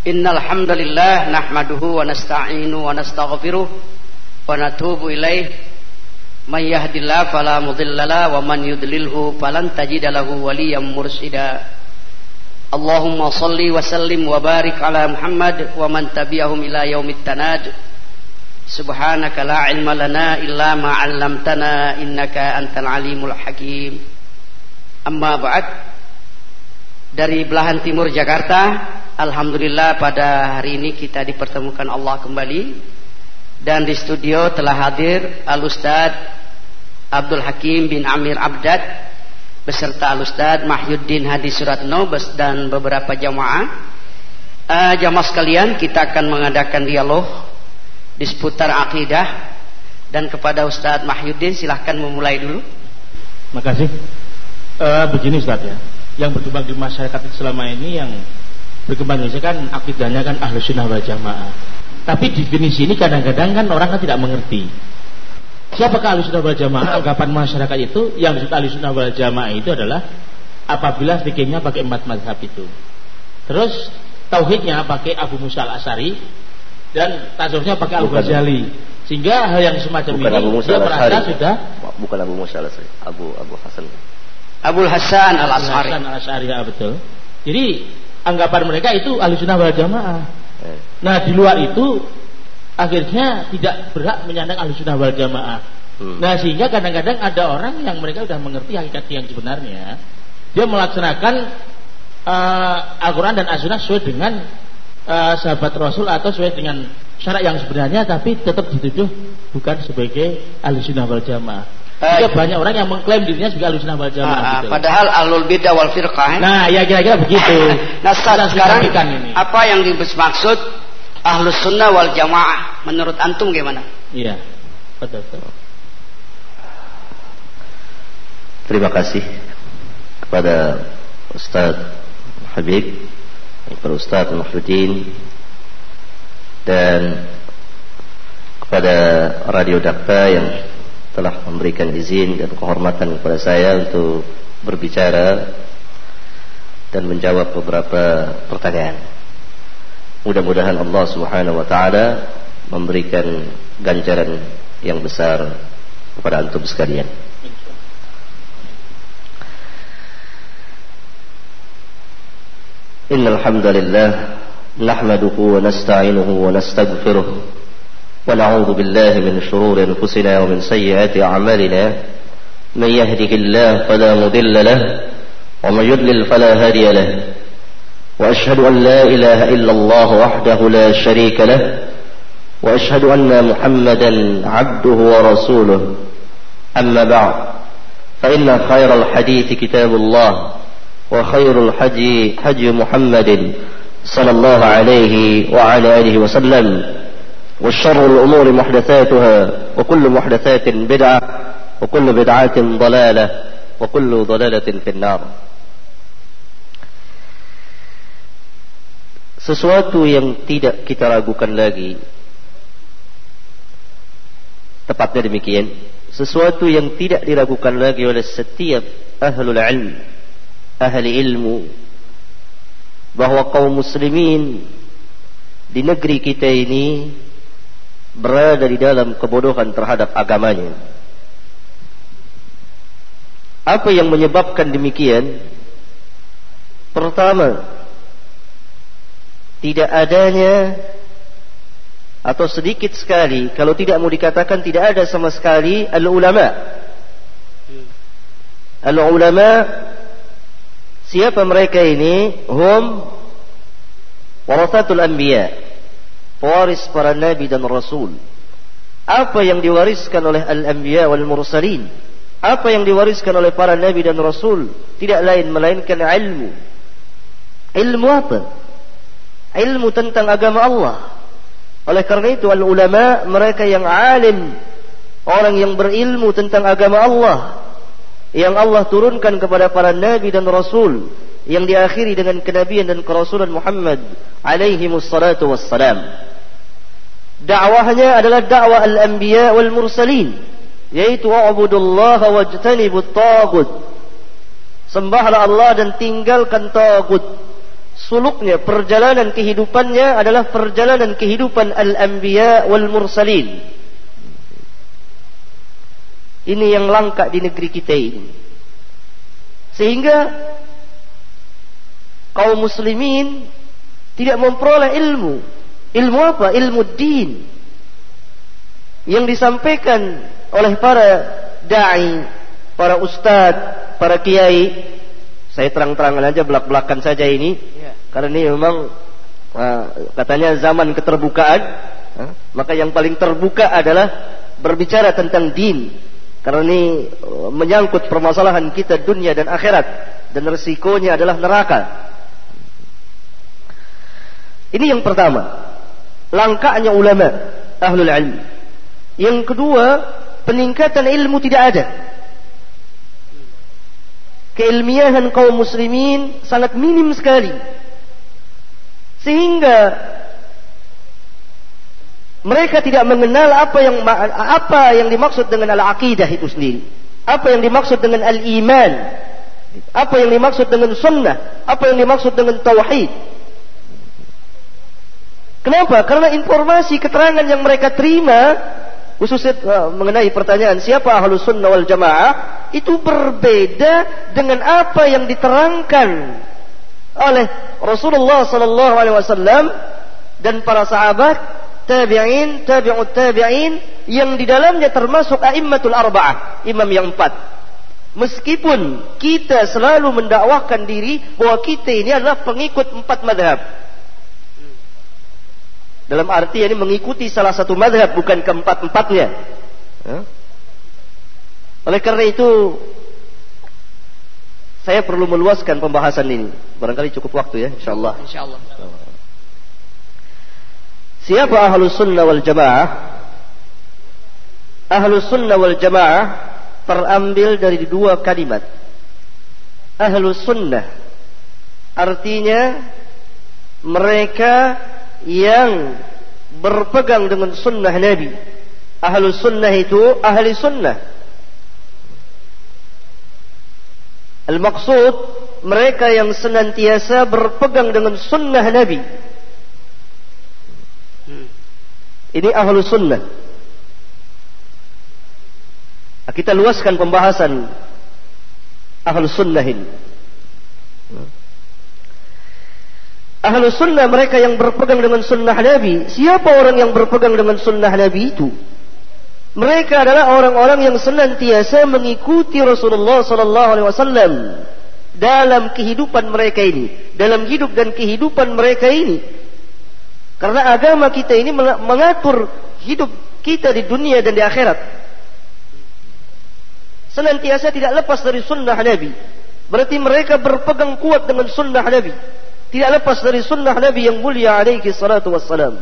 Innal hamdalillah nahmaduhu wa nasta'inu wa nastaghfiruh wa natubu ilaih may yahdihillahu fala mudhillalah wa man yudlilhu falan tajida lahu waliyyan mursyida Allahumma salli wa sallim wa barik ala Muhammad wa man tabi'ahum ila yaumit tanad. Subhanaka la ilma lana illa ma 'allamtana innaka antal dari belahan timur Jakarta Alhamdulillah pada hari ini kita dipertemukan Allah kembali dan di studio telah hadir Al Ustad Abdul Hakim bin Amir Abdad beserta Al Ustad Mahyuddin Hadi Suratno dan beberapa jamaah. Uh, jamaah sekalian kita akan mengadakan dialog di seputar akidah dan kepada Ustadz Mahyuddin silahkan memulai dulu. Makasih. Uh, begini Ustadz ya, yang berkembang di masyarakat selama ini yang berkembang Indonesia kan akidahnya kan ahlu sunnah wal jamaah. Tapi definisi ini kadang-kadang kan orang kan tidak mengerti. Siapakah ahlu sunnah wal jamaah? Anggapan masyarakat itu yang disebut ahlu sunnah wal jamaah itu adalah apabila fikihnya pakai empat mazhab itu. Terus tauhidnya pakai Abu Musa al Asari dan tasawufnya pakai Al Ghazali. Sehingga hal yang semacam bukan ini Abu Musa dia merasa sudah bukan Abu Musa al Asari, Abu Abu Hasan. Abu Hasan al Asari. Al Asari ya betul. Jadi anggapan mereka itu sunnah wal jamaah. Eh. Nah di luar itu akhirnya tidak berhak menyandang sunnah wal jamaah. Hmm. Nah sehingga kadang-kadang ada orang yang mereka sudah mengerti hakikat yang sebenarnya, dia melaksanakan uh, Al-Quran dan As-Sunnah sesuai dengan uh, sahabat Rasul atau sesuai dengan syarat yang sebenarnya, tapi tetap dituduh bukan sebagai sunnah wal jamaah. Juga banyak orang yang mengklaim dirinya sebagai alusinah wal jamaah. Ah, gitu. Padahal alul bidah wal firqah. Nah, ya kira-kira begitu. nah, sekarang ini. apa yang dimaksud ahlus sunnah wal jamaah menurut antum gimana? Iya, betul. Terima kasih kepada Ustaz Habib, kepada Ustaz Mahfudin dan kepada Radio Dakta yang telah memberikan izin dan kehormatan kepada saya untuk berbicara dan menjawab beberapa pertanyaan. Mudah-mudahan Allah Subhanahu wa taala memberikan ganjaran yang besar kepada antum sekalian. Innal hamdalillah nahmaduhu wa nasta'inuhu wa nastaghfiruh ونعوذ بالله من شرور أنفسنا ومن سيئات أعمالنا. من يهده الله فلا مضل له ومن يضلل فلا هادي له. وأشهد أن لا إله إلا الله وحده لا شريك له وأشهد أن محمدا عبده ورسوله. أما بعد فإن خير الحديث كتاب الله وخير الحدي حدي محمد صلى الله عليه وعلى آله وسلم. والشر الأمور محدثاتها وكل محدثات بدعة وكل بدعة ضلالة وكل ضلالة في النار sesuatu yang tidak kita ragukan lagi tepatnya demikian sesuatu yang tidak diragukan lagi oleh setiap ahlul ilm ahli ilmu bahwa kaum muslimin di negeri kita ini berada di dalam kebodohan terhadap agamanya. Apa yang menyebabkan demikian? Pertama, tidak adanya atau sedikit sekali kalau tidak mau dikatakan tidak ada sama sekali al-ulama. Al-ulama siapa mereka ini? Hum warasatul anbiya pewaris para nabi dan rasul. Apa yang diwariskan oleh al-anbiya wal mursalin? Apa yang diwariskan oleh para nabi dan rasul? Tidak lain melainkan ilmu. Ilmu apa? Ilmu tentang agama Allah. Oleh karena itu al-ulama mereka yang alim, orang yang berilmu tentang agama Allah yang Allah turunkan kepada para nabi dan rasul yang diakhiri dengan kenabian dan kerasulan Muhammad alaihi wassalatu wassalam dakwahnya adalah dakwah al-anbiya wal mursalin yaitu wa'budullaha wajtanibut tagut sembahlah Allah dan tinggalkan tagut suluknya, perjalanan kehidupannya adalah perjalanan kehidupan al-anbiya wal mursalin. Ini yang langka di negeri kita ini. Sehingga kaum muslimin tidak memperoleh ilmu. Ilmu apa? Ilmu din. Yang disampaikan oleh para dai, para ustadz, para kiai. Saya terang-terangan aja belak-belakan saja ini. Ya. Karena ini memang uh, katanya zaman keterbukaan. Maka yang paling terbuka adalah berbicara tentang din. Karena ini uh, menyangkut permasalahan kita dunia dan akhirat. Dan resikonya adalah neraka. Ini yang pertama. Langkahnya ulama. Ahlul ilmi. Yang kedua, peningkatan ilmu tidak ada. Keilmiahan kaum muslimin sangat minim sekali. Sehingga mereka tidak mengenal apa yang apa yang dimaksud dengan al-aqidah itu sendiri. Apa yang dimaksud dengan al-iman. Apa yang dimaksud dengan sunnah. Apa yang dimaksud dengan tauhid. Kenapa? Karena informasi keterangan yang mereka terima khususnya uh, mengenai pertanyaan siapa ahlus sunnah wal jamaah itu berbeda dengan apa yang diterangkan oleh Rasulullah sallallahu alaihi wasallam dan para sahabat tabi'in tabi'ut tabi'in yang di dalamnya termasuk a'immatul arba'ah imam yang empat meskipun kita selalu mendakwahkan diri bahwa kita ini adalah pengikut empat madhab dalam arti ini mengikuti salah satu madhab bukan keempat-empatnya. Ya. Oleh karena itu saya perlu meluaskan pembahasan ini. Barangkali cukup waktu ya, insyaallah. Insyaallah. Siapa ahlus sunnah wal jamaah? Ahlus sunnah wal jamaah terambil dari dua kalimat. Ahlus sunnah artinya mereka yang berpegang dengan sunnah Nabi. Ahlu sunnah itu ahli sunnah. Al-maksud mereka yang senantiasa berpegang dengan sunnah Nabi. Ini ahlu sunnah. Kita luaskan pembahasan ahlu sunnah ini. Ahlu sunnah mereka yang berpegang dengan sunnah Nabi. Siapa orang yang berpegang dengan sunnah Nabi itu? Mereka adalah orang-orang yang senantiasa mengikuti Rasulullah sallallahu alaihi wasallam dalam kehidupan mereka ini, dalam hidup dan kehidupan mereka ini. Karena agama kita ini mengatur hidup kita di dunia dan di akhirat. Senantiasa tidak lepas dari sunnah Nabi. Berarti mereka berpegang kuat dengan sunnah Nabi tidak lepas dari sunnah Nabi yang mulia alaihi salatu wassalam.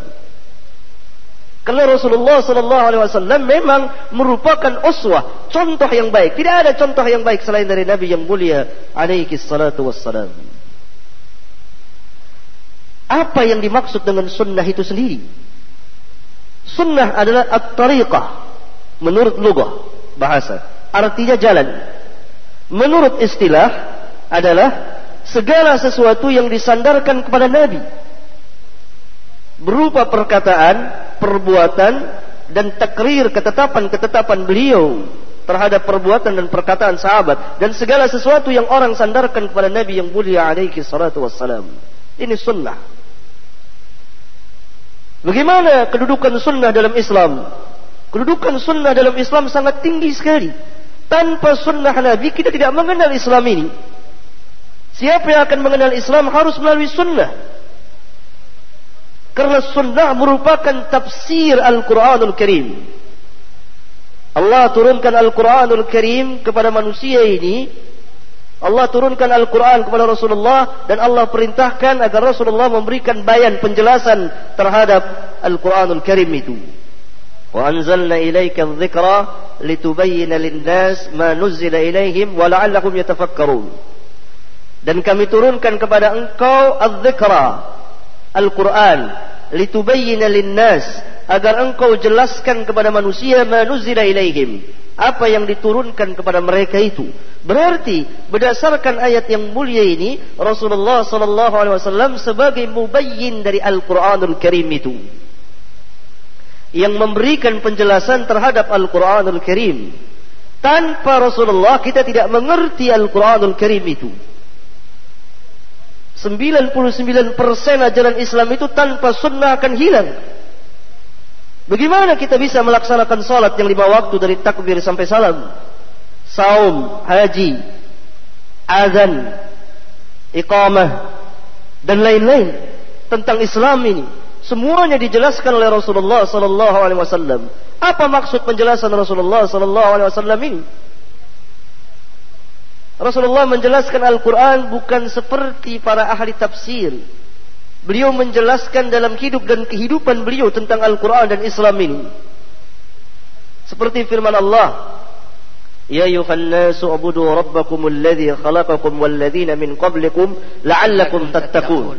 Karena Rasulullah sallallahu alaihi wasallam memang merupakan uswah, contoh yang baik. Tidak ada contoh yang baik selain dari Nabi yang mulia alaihi salatu wassalam. Apa yang dimaksud dengan sunnah itu sendiri? Sunnah adalah at-tariqah menurut lugah bahasa. Artinya jalan. Menurut istilah adalah segala sesuatu yang disandarkan kepada Nabi berupa perkataan, perbuatan dan takrir ketetapan-ketetapan beliau terhadap perbuatan dan perkataan sahabat dan segala sesuatu yang orang sandarkan kepada Nabi yang mulia alaihi salatu wassalam. Ini sunnah. Bagaimana kedudukan sunnah dalam Islam? Kedudukan sunnah dalam Islam sangat tinggi sekali. Tanpa sunnah Nabi kita tidak mengenal Islam ini. Siapa yang akan mengenal Islam harus melalui sunnah. Karena sunnah merupakan tafsir Al-Quranul Karim. Allah turunkan Al-Quranul Karim kepada manusia ini. Allah turunkan Al-Quran kepada Rasulullah. Dan Allah perintahkan agar Rasulullah memberikan bayan penjelasan terhadap Al-Quranul Karim itu. وأنزلنا إليك الذكرى لتبين للناس ما نزل إليهم ولعلهم يتفكرون dan kami turunkan kepada engkau az-zikra Al-Quran litubayyina linnas agar engkau jelaskan kepada manusia manuzila ilaihim apa yang diturunkan kepada mereka itu. Berarti berdasarkan ayat yang mulia ini Rasulullah sallallahu alaihi wasallam sebagai mubayyin dari Al-Qur'anul Karim itu yang memberikan penjelasan terhadap Al-Qur'anul Karim. Tanpa Rasulullah kita tidak mengerti Al-Qur'anul Karim itu. 99% ajaran Islam itu tanpa sunnah akan hilang. Bagaimana kita bisa melaksanakan salat yang lima waktu dari takbir sampai salam? Saum, haji, azan, iqamah, dan lain-lain tentang Islam ini. Semuanya dijelaskan oleh Rasulullah sallallahu alaihi wasallam. Apa maksud penjelasan Rasulullah sallallahu alaihi wasallam ini? Rasulullah menjelaskan Al-Quran bukan seperti para ahli tafsir Beliau menjelaskan dalam hidup dan kehidupan beliau tentang Al-Quran dan Islam ini. Seperti firman Allah. Ya ayuhan nasu abudu rabbakum alladhi khalaqakum walladhina min qablikum la'allakum tattaqun.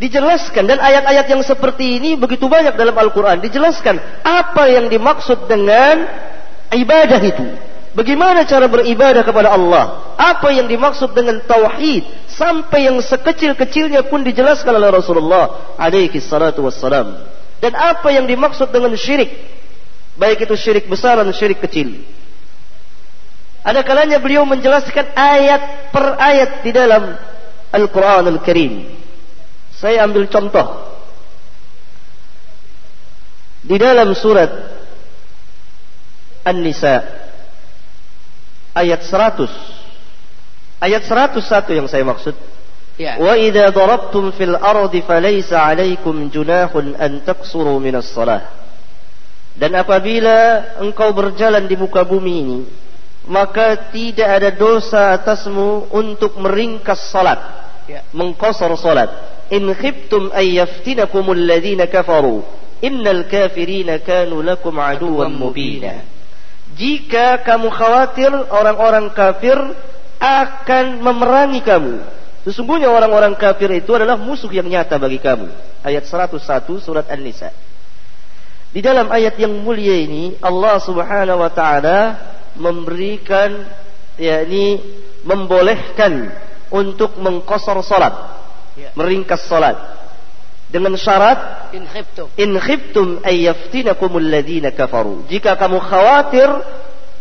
Dijelaskan dan ayat-ayat yang seperti ini begitu banyak dalam Al-Quran. Dijelaskan apa yang dimaksud dengan ibadah itu. Bagaimana cara beribadah kepada Allah? Apa yang dimaksud dengan tauhid? Sampai yang sekecil-kecilnya pun dijelaskan oleh Rasulullah alaihi salatu wassalam. Dan apa yang dimaksud dengan syirik? Baik itu syirik besar dan syirik kecil. Ada kalanya beliau menjelaskan ayat per ayat di dalam Al-Quran Al-Karim. Saya ambil contoh. Di dalam surat An-Nisa ayat 100. Ayat 101 yang saya maksud. Ya. Wa idza darabtum fil ardi falaysa 'alaykum junahun an taqsuru minas salah. Dan apabila engkau berjalan di muka bumi ini, maka tidak ada dosa atasmu untuk meringkas salat, ya. mengqasar salat. In khiftum ay yaftinakumul ladzina kafaru, innal kafirina kanu lakum aduwwan mubina. Jika kamu khawatir orang-orang kafir akan memerangi kamu. Sesungguhnya orang-orang kafir itu adalah musuh yang nyata bagi kamu. Ayat 101 surat An-Nisa. Di dalam ayat yang mulia ini Allah Subhanahu wa taala memberikan yakni membolehkan untuk mengkosor salat, ya. meringkas salat dengan syarat in khiftum. in khiftum ay yaftinakumul ladzina kafaru. Jika kamu khawatir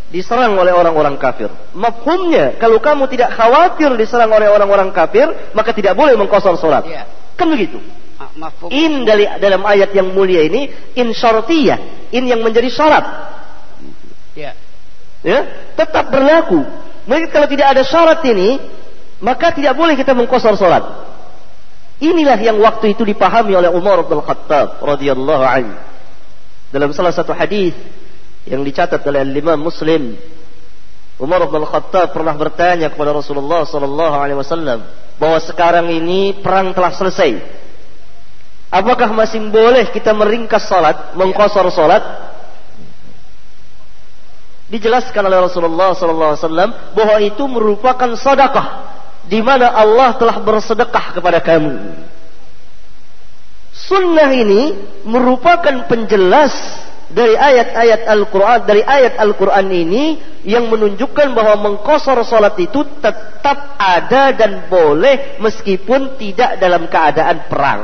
diserang oleh orang-orang kafir. Mafhumnya kalau kamu tidak khawatir diserang oleh orang-orang kafir maka tidak boleh mengkosor salat yeah. kan begitu? Mafhum. in dari dalam ayat yang mulia ini in syartiyah in yang menjadi syarat. Yeah. ya? Tetap berlaku. Maka kalau tidak ada syarat ini maka tidak boleh kita mengkosor salat Inilah yang waktu itu dipahami oleh Umar bin Khattab radhiyallahu anhu. Dalam salah satu hadis yang dicatat oleh Imam Muslim, Umar bin Khattab pernah bertanya kepada Rasulullah sallallahu alaihi wasallam bahwa sekarang ini perang telah selesai. Apakah masih boleh kita meringkas salat, mengkosor salat? Dijelaskan oleh Rasulullah sallallahu alaihi wasallam bahwa itu merupakan sedekah di mana Allah telah bersedekah kepada kamu. Sunnah ini merupakan penjelas dari ayat-ayat Al-Quran, dari ayat Al-Quran ini yang menunjukkan bahwa mengkosor salat itu tetap ada dan boleh meskipun tidak dalam keadaan perang.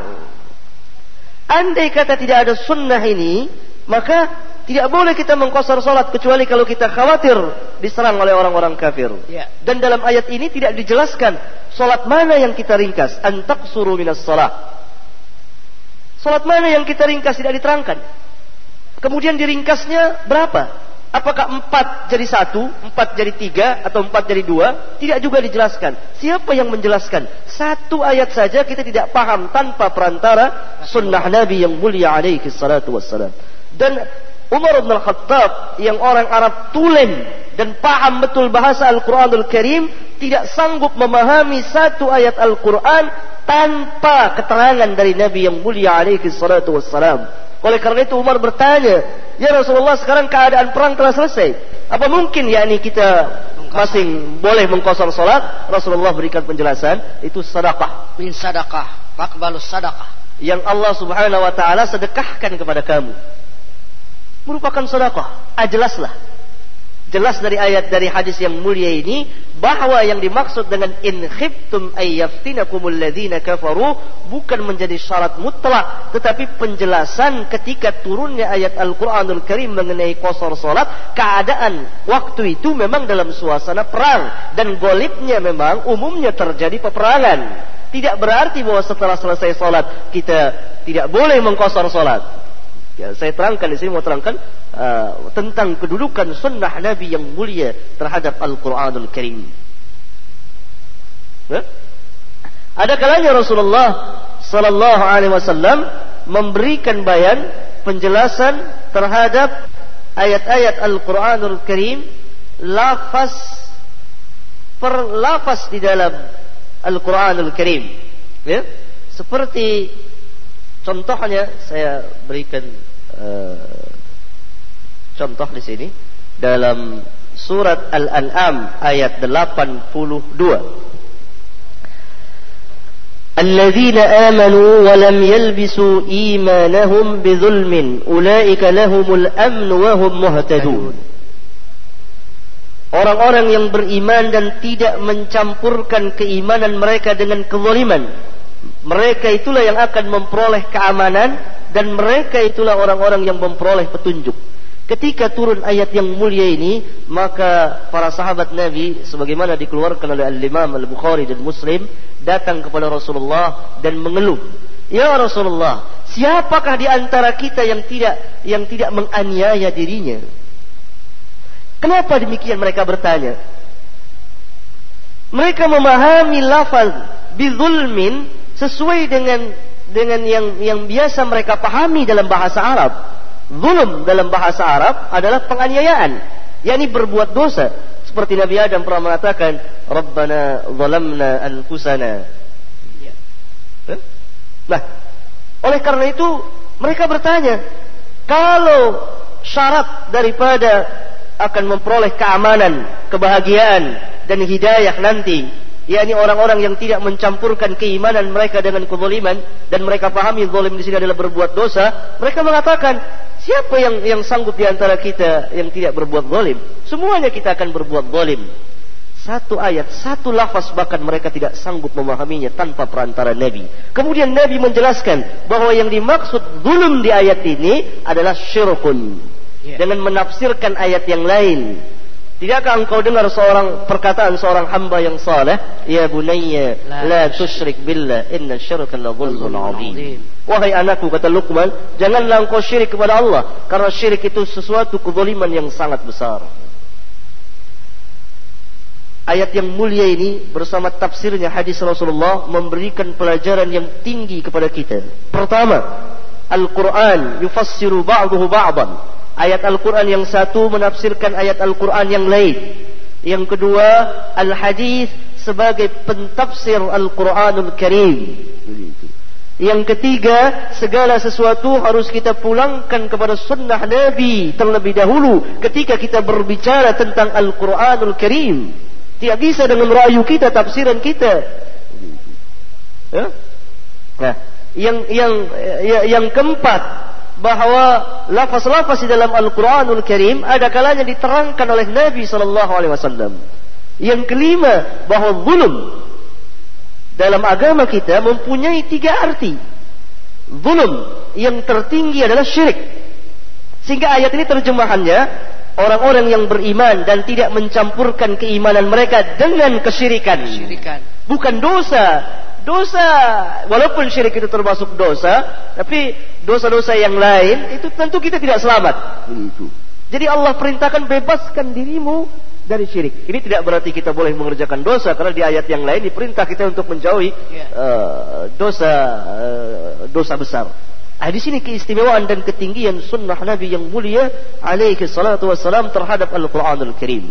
Andai kata tidak ada sunnah ini, maka tidak boleh kita mengkosor solat kecuali kalau kita khawatir diserang oleh orang-orang kafir. Ya. Dan dalam ayat ini tidak dijelaskan solat mana yang kita ringkas. Antak suruh minas solat. Solat mana yang kita ringkas tidak diterangkan. Kemudian diringkasnya berapa? Apakah empat jadi satu, empat jadi tiga, atau empat jadi dua? Tidak juga dijelaskan. Siapa yang menjelaskan? Satu ayat saja kita tidak paham tanpa perantara sunnah Nabi yang mulia alaihi salatu wassalam. Dan Umar bin Khattab yang orang Arab tulen dan paham betul bahasa Al-Quranul Karim tidak sanggup memahami satu ayat Al-Quran tanpa keterangan dari Nabi yang mulia alaihi salatu wassalam. Oleh karena itu Umar bertanya, Ya Rasulullah sekarang keadaan perang telah selesai. Apa mungkin yakni kita masing boleh mengkosor solat? Rasulullah berikan penjelasan, itu sedekah. Min sedekah, fakbalus sedekah. yang Allah Subhanahu wa taala sedekahkan kepada kamu merupakan sedekah. Ah, jelaslah. Jelas dari ayat dari hadis yang mulia ini bahwa yang dimaksud dengan in khiftum ayyaftinakumul ladzina kafaru bukan menjadi syarat mutlak tetapi penjelasan ketika turunnya ayat Al-Qur'anul Karim mengenai qasar salat keadaan waktu itu memang dalam suasana perang dan golibnya memang umumnya terjadi peperangan tidak berarti bahwa setelah selesai salat kita tidak boleh mengkosor salat Ya, saya terangkan di sini mau terangkan uh, tentang kedudukan sunnah Nabi yang mulia terhadap Al-Quranul Karim. Ya? Ada kalanya Rasulullah Sallallahu Alaihi Wasallam memberikan bayan penjelasan terhadap ayat-ayat Al-Quranul Karim lafaz per lafaz di dalam Al-Quranul Karim. Ya? Seperti contohnya saya berikan uh, contoh di sini dalam surat Al-An'am ayat 82. الذين آمنوا ولم يلبسوا إيمانهم بظلم أولئك لهم الأمن وهم مهتدون Orang-orang yang beriman dan tidak mencampurkan keimanan mereka dengan kezaliman. Mereka itulah yang akan memperoleh keamanan dan mereka itulah orang-orang yang memperoleh petunjuk. Ketika turun ayat yang mulia ini, maka para sahabat Nabi sebagaimana dikeluarkan oleh Al-Imam Al-Bukhari dan Muslim datang kepada Rasulullah dan mengeluh, "Ya Rasulullah, siapakah di antara kita yang tidak yang tidak menganiaya dirinya?" Kenapa demikian mereka bertanya? Mereka memahami lafaz bizulmin sesuai dengan dengan yang yang biasa mereka pahami dalam bahasa Arab. Zulum dalam bahasa Arab adalah penganiayaan, yakni berbuat dosa. Seperti Nabi Adam pernah mengatakan, "Rabbana zalamna anfusana." Ya. Nah, oleh karena itu mereka bertanya, kalau syarat daripada akan memperoleh keamanan, kebahagiaan dan hidayah nanti yakni orang-orang yang tidak mencampurkan keimanan mereka dengan kezaliman dan mereka pahami zalim di sini adalah berbuat dosa, mereka mengatakan, siapa yang yang sanggup di antara kita yang tidak berbuat zalim? Semuanya kita akan berbuat zalim. Satu ayat, satu lafaz bahkan mereka tidak sanggup memahaminya tanpa perantara Nabi. Kemudian Nabi menjelaskan bahwa yang dimaksud zulum di ayat ini adalah syirkun. Yeah. Dengan menafsirkan ayat yang lain. Tidakkah engkau dengar seorang perkataan seorang hamba yang saleh, "Ya bunayya, la tusyrik billah, inna syirka la dhulmun 'adzim." Wahai anakku kata Luqman, janganlah engkau syirik kepada Allah karena syirik itu sesuatu kezaliman yang sangat besar. Ayat yang mulia ini bersama tafsirnya hadis Rasulullah memberikan pelajaran yang tinggi kepada kita. Pertama, Al-Quran yufassiru ba'duhu ba'dan ayat Al-Quran yang satu menafsirkan ayat Al-Quran yang lain. Yang kedua, Al-Hadis sebagai pentafsir Al-Quranul Karim. Yang ketiga, segala sesuatu harus kita pulangkan kepada sunnah Nabi terlebih dahulu ketika kita berbicara tentang Al-Quranul Karim. Tidak bisa dengan rayu kita, tafsiran kita. Ya? Nah, yang yang yang keempat, bahwa lafaz-lafaz di dalam Al-Quranul Karim ada kalanya diterangkan oleh Nabi Sallallahu Alaihi Wasallam. Yang kelima bahwa zulum dalam agama kita mempunyai tiga arti. Zulum yang tertinggi adalah syirik. Sehingga ayat ini terjemahannya orang-orang yang beriman dan tidak mencampurkan keimanan mereka dengan kesyirikan. Kesyirikan. Bukan dosa, dosa. Walaupun syirik itu termasuk dosa tapi dosa-dosa yang lain itu tentu kita tidak selamat. Begitu. Jadi Allah perintahkan bebaskan dirimu dari syirik. Ini tidak berarti kita boleh mengerjakan dosa karena di ayat yang lain diperintah kita untuk menjauhi uh, dosa uh, dosa besar. Nah, di sini keistimewaan dan ketinggian sunnah Nabi yang mulia alaihi salatu wassalam terhadap Al-Quranul Karim.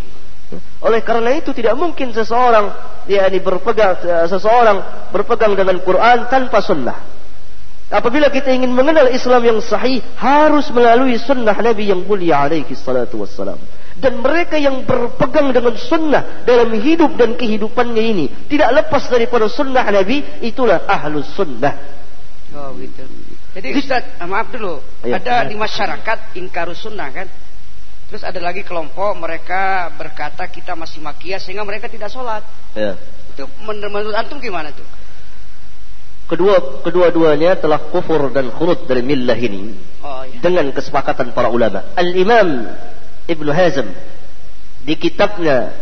Oleh karena itu tidak mungkin seseorang yakni berpegang seseorang berpegang dengan Quran tanpa sunnah. Apabila kita ingin mengenal Islam yang sahih harus melalui sunnah Nabi yang mulia alaihi salatu wassalam. Dan mereka yang berpegang dengan sunnah dalam hidup dan kehidupannya ini tidak lepas daripada sunnah Nabi itulah ahlus sunnah. Oh gitu. Jadi Ustaz, eh, maaf dulu. Ya. Ada di masyarakat ingkarus sunnah kan? Terus ada lagi kelompok mereka berkata kita masih makia sehingga mereka tidak sholat. Ya. Itu menurut antum gimana tuh? Kedua kedua-duanya telah kufur dan khurut dari millah ini oh, iya. dengan kesepakatan para ulama. Al Imam Ibnu Hazm di kitabnya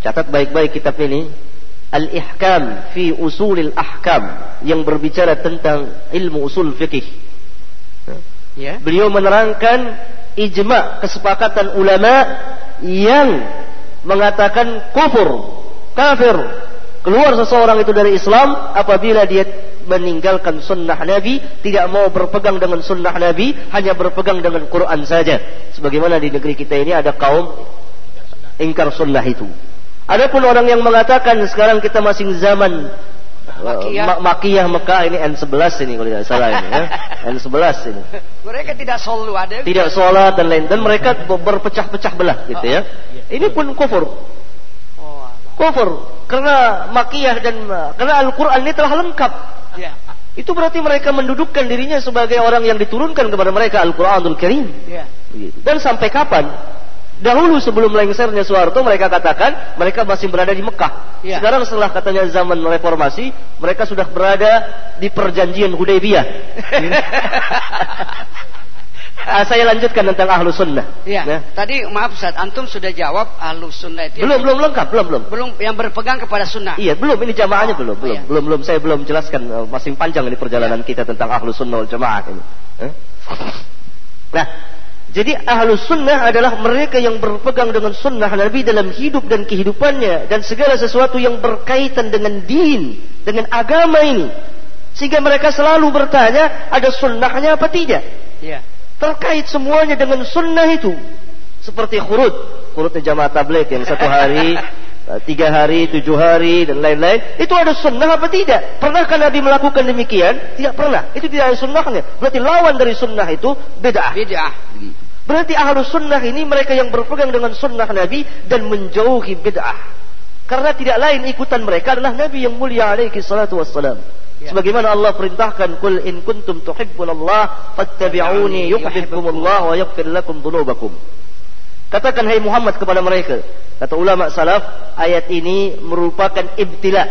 catat baik-baik kitab ini Al-Ihkam fi Usulil Ahkam yang berbicara tentang ilmu usul fikih. Ya. Beliau menerangkan ijma kesepakatan ulama yang mengatakan kufur, kafir, keluar seseorang itu dari Islam apabila dia meninggalkan sunnah Nabi, tidak mau berpegang dengan sunnah Nabi, hanya berpegang dengan Quran saja. Sebagaimana di negeri kita ini ada kaum ingkar sunnah itu. Adapun orang yang mengatakan sekarang kita masih zaman Makiyah. Makiyah Mekah ini N11 ini kalau tidak salah ini ya. N11 ini. Mereka tidak solu ada. Tidak sholat dan lain dan mereka berpecah-pecah belah gitu ya. Ini pun kufur. Oh, kufur karena Makiyah dan karena Al-Qur'an ini telah lengkap. Ya. Itu berarti mereka mendudukkan dirinya sebagai orang yang diturunkan kepada mereka Al-Qur'anul Karim. Ya. Dan sampai kapan? Dahulu sebelum lengsernya Soeharto mereka katakan mereka masih berada di Mekah. Ya. Sekarang setelah katanya zaman reformasi mereka sudah berada di perjanjian Hudaybiyah. ah, saya lanjutkan tentang ahlu sunnah. Ya. Nah. Tadi maaf Ustaz, antum sudah jawab ahlu sunnah itu. Belum, belum lengkap, belum, belum. Belum yang berpegang kepada sunnah. Iya, belum. Ini jamaahnya oh, belum, belum, iya. belum, belum. Saya belum jelaskan uh, masing panjang ini perjalanan ya. kita tentang ahlu sunnah wal jamaah ini. Eh? Nah, jadi ahlu sunnah adalah mereka yang berpegang dengan sunnah Nabi dalam hidup dan kehidupannya dan segala sesuatu yang berkaitan dengan din, dengan agama ini. Sehingga mereka selalu bertanya, ada sunnahnya apa tidak? Ya. Terkait semuanya dengan sunnah itu. Seperti khurut, khurutnya jamaah tablet yang satu hari, tiga hari, tujuh hari, dan lain-lain. Itu ada sunnah apa tidak? Pernahkah Nabi melakukan demikian? Tidak pernah. Itu tidak ada sunnahnya. Berarti lawan dari sunnah itu beda. Beda. Berarti ahlu sunnah ini mereka yang berpegang dengan sunnah Nabi dan menjauhi bid'ah. Karena tidak lain ikutan mereka adalah Nabi yang mulia alaihi salatu wassalam. Ya. Sebagaimana Allah perintahkan, "Qul in kuntum Allah fattabi'uni yuhibbukumullah wa yaghfir lakum dhunubakum." Katakan hai Muhammad kepada mereka. Kata ulama salaf, ayat ini merupakan ibtila,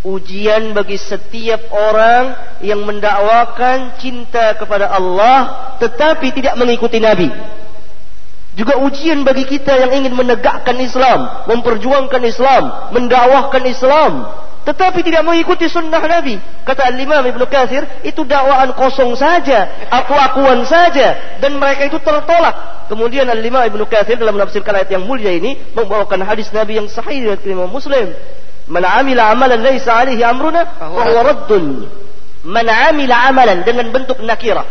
ujian bagi setiap orang yang mendakwakan cinta kepada Allah tetapi tidak mengikuti Nabi. Juga ujian bagi kita yang ingin menegakkan Islam, memperjuangkan Islam, mendakwahkan Islam, tetapi tidak mengikuti sunnah Nabi. Kata Al-Imam Ibn Kathir, itu dakwaan kosong saja, aku-akuan saja, dan mereka itu tertolak. Kemudian Al-Imam Ibn Kathir dalam menafsirkan ayat yang mulia ini membawakan hadis Nabi yang sahih dari Muslim Man amila amalan laisa alaihi amruna fahuwa raddun. Man amila amalan dengan bentuk nakirah.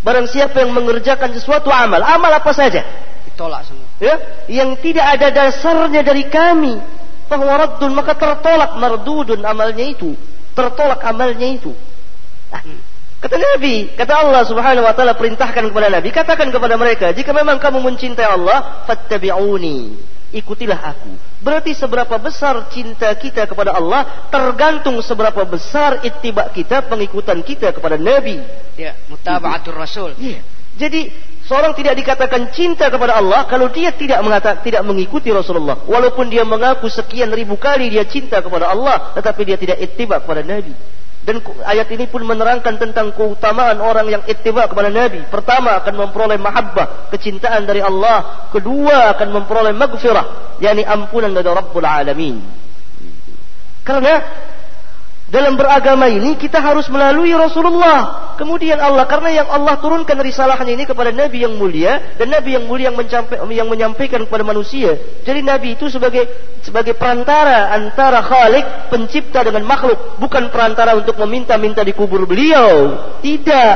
Barang siapa yang mengerjakan sesuatu amal, amal apa saja, ditolak semua. Ya, yang tidak ada dasarnya dari kami, fahuwa raddun maka tertolak mardudun amalnya itu, tertolak amalnya itu. Nah, Kata Nabi, kata Allah Subhanahu wa taala perintahkan kepada Nabi, katakan kepada mereka, jika memang kamu mencintai Allah, fattabi'uni ikutilah aku. Berarti seberapa besar cinta kita kepada Allah tergantung seberapa besar ittiba kita, pengikutan kita kepada Nabi. Ya, mutaba'atul Rasul. Ya. Jadi seorang tidak dikatakan cinta kepada Allah kalau dia tidak mengata, tidak mengikuti Rasulullah. Walaupun dia mengaku sekian ribu kali dia cinta kepada Allah, tetapi dia tidak ittiba kepada Nabi. Dan ayat ini pun menerangkan tentang keutamaan orang yang ittiba kepada Nabi. Pertama akan memperoleh mahabbah, kecintaan dari Allah. Kedua akan memperoleh maghfirah, yakni ampunan dari Rabbul Alamin. Karena dalam beragama ini kita harus melalui Rasulullah. Kemudian Allah karena yang Allah turunkan risalahnya ini kepada Nabi yang mulia dan Nabi yang mulia yang, yang menyampaikan kepada manusia. Jadi Nabi itu sebagai sebagai perantara antara Khalik pencipta dengan makhluk, bukan perantara untuk meminta-minta di kubur beliau. Tidak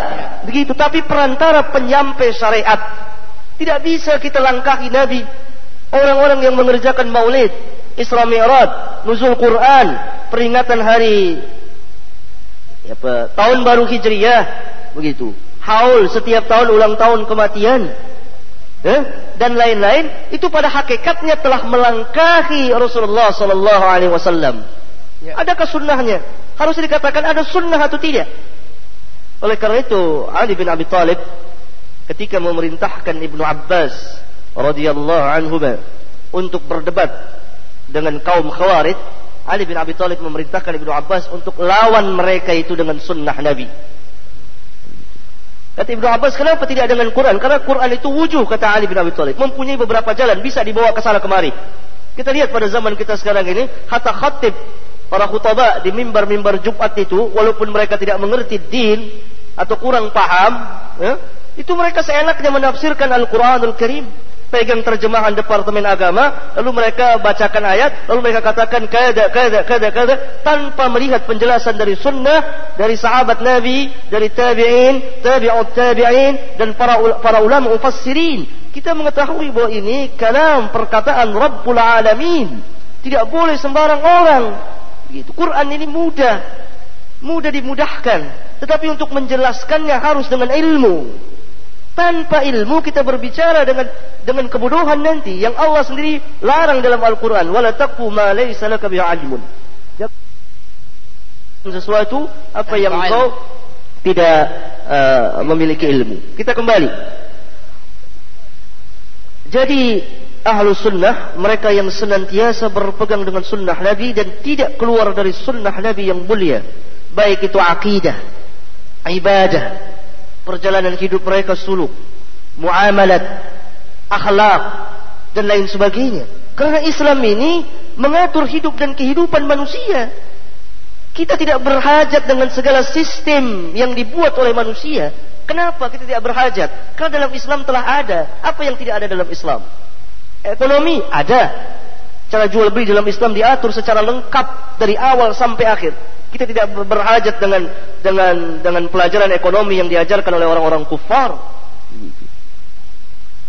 begitu, tapi perantara penyampai syariat. Tidak bisa kita langkahi Nabi. Orang-orang yang mengerjakan maulid, Isra Mi'raj, nuzul Quran, peringatan hari apa, tahun baru Hijriyah, begitu. Haul setiap tahun ulang tahun kematian. Eh? dan lain-lain itu pada hakikatnya telah melangkahi Rasulullah sallallahu alaihi wasallam. Ya. Adakah sunnahnya? Harus dikatakan ada sunnah atau tidak? Oleh karena itu Ali bin Abi Thalib ketika memerintahkan Ibnu Abbas radhiyallahu anhu untuk berdebat dengan kaum Khawarij, Ali bin Abi Thalib memerintahkan Ibnu Abbas untuk lawan mereka itu dengan sunnah Nabi. Kata Ibnu Abbas, kenapa tidak dengan Quran? Karena Quran itu wujud, kata Ali bin Abi Thalib. Mempunyai beberapa jalan, bisa dibawa ke sana kemari. Kita lihat pada zaman kita sekarang ini, hatta khatib para khutbah di mimbar-mimbar Jumat itu, walaupun mereka tidak mengerti din atau kurang paham, ya, itu mereka seenaknya menafsirkan Al-Quranul Karim pegang terjemahan Departemen Agama, lalu mereka bacakan ayat, lalu mereka katakan kada kada kada kada tanpa melihat penjelasan dari sunnah, dari sahabat Nabi, dari tabi'in, tabi'ut tabi'in dan para para ulama mufassirin. Kita mengetahui bahwa ini kalam perkataan Rabbul Alamin. Tidak boleh sembarang orang. Itu Quran ini mudah. Mudah dimudahkan. Tetapi untuk menjelaskannya harus dengan ilmu. Tanpa ilmu kita berbicara dengan dengan kebodohan nanti yang Allah sendiri larang dalam Al-Qur'an, wala taqfu ma laysa laka bi'ilmun. Sesuatu apa yang kau tidak uh, memiliki ilmu. Kita kembali. Jadi ahlu sunnah mereka yang senantiasa berpegang dengan sunnah Nabi dan tidak keluar dari sunnah Nabi yang mulia. Baik itu akidah, ibadah, perjalanan hidup mereka suluk, muamalat, akhlak dan lain sebagainya. Karena Islam ini mengatur hidup dan kehidupan manusia. Kita tidak berhajat dengan segala sistem yang dibuat oleh manusia. Kenapa kita tidak berhajat? Karena dalam Islam telah ada. Apa yang tidak ada dalam Islam? Ekonomi ada. Cara jual beli dalam Islam diatur secara lengkap dari awal sampai akhir. Kita tidak berhajat dengan dengan dengan pelajaran ekonomi yang diajarkan oleh orang-orang kufar.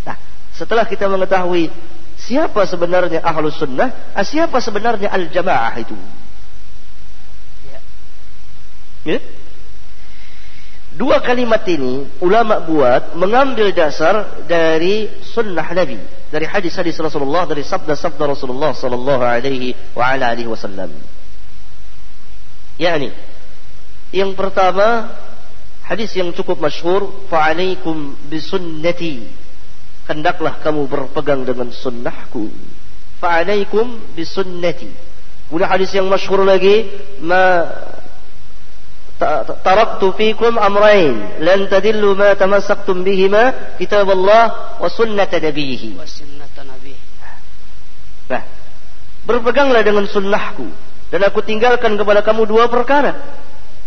Nah, setelah kita mengetahui siapa sebenarnya ahlus sunnah, ah, siapa sebenarnya al jamaah itu. Ya. ya. Dua kalimat ini ulama buat mengambil dasar dari sunnah Nabi, dari hadis-hadis Rasulullah, dari sabda-sabda Rasulullah sallallahu alaihi wa ala alihi wasallam yakni yang pertama hadis yang cukup masyhur fa'alaikum bisunnati. Hendaklah kamu berpegang dengan sunnahku. Fa'alaikum bisunnati. Kemudian hadis yang masyhur lagi ma taraktu fikum amrain lan tadillu ma tamassaktum bihima kitab Allah wa sunnata nabiyhi. Nah berpeganglah dengan sunnahku dan aku tinggalkan kepada kamu dua perkara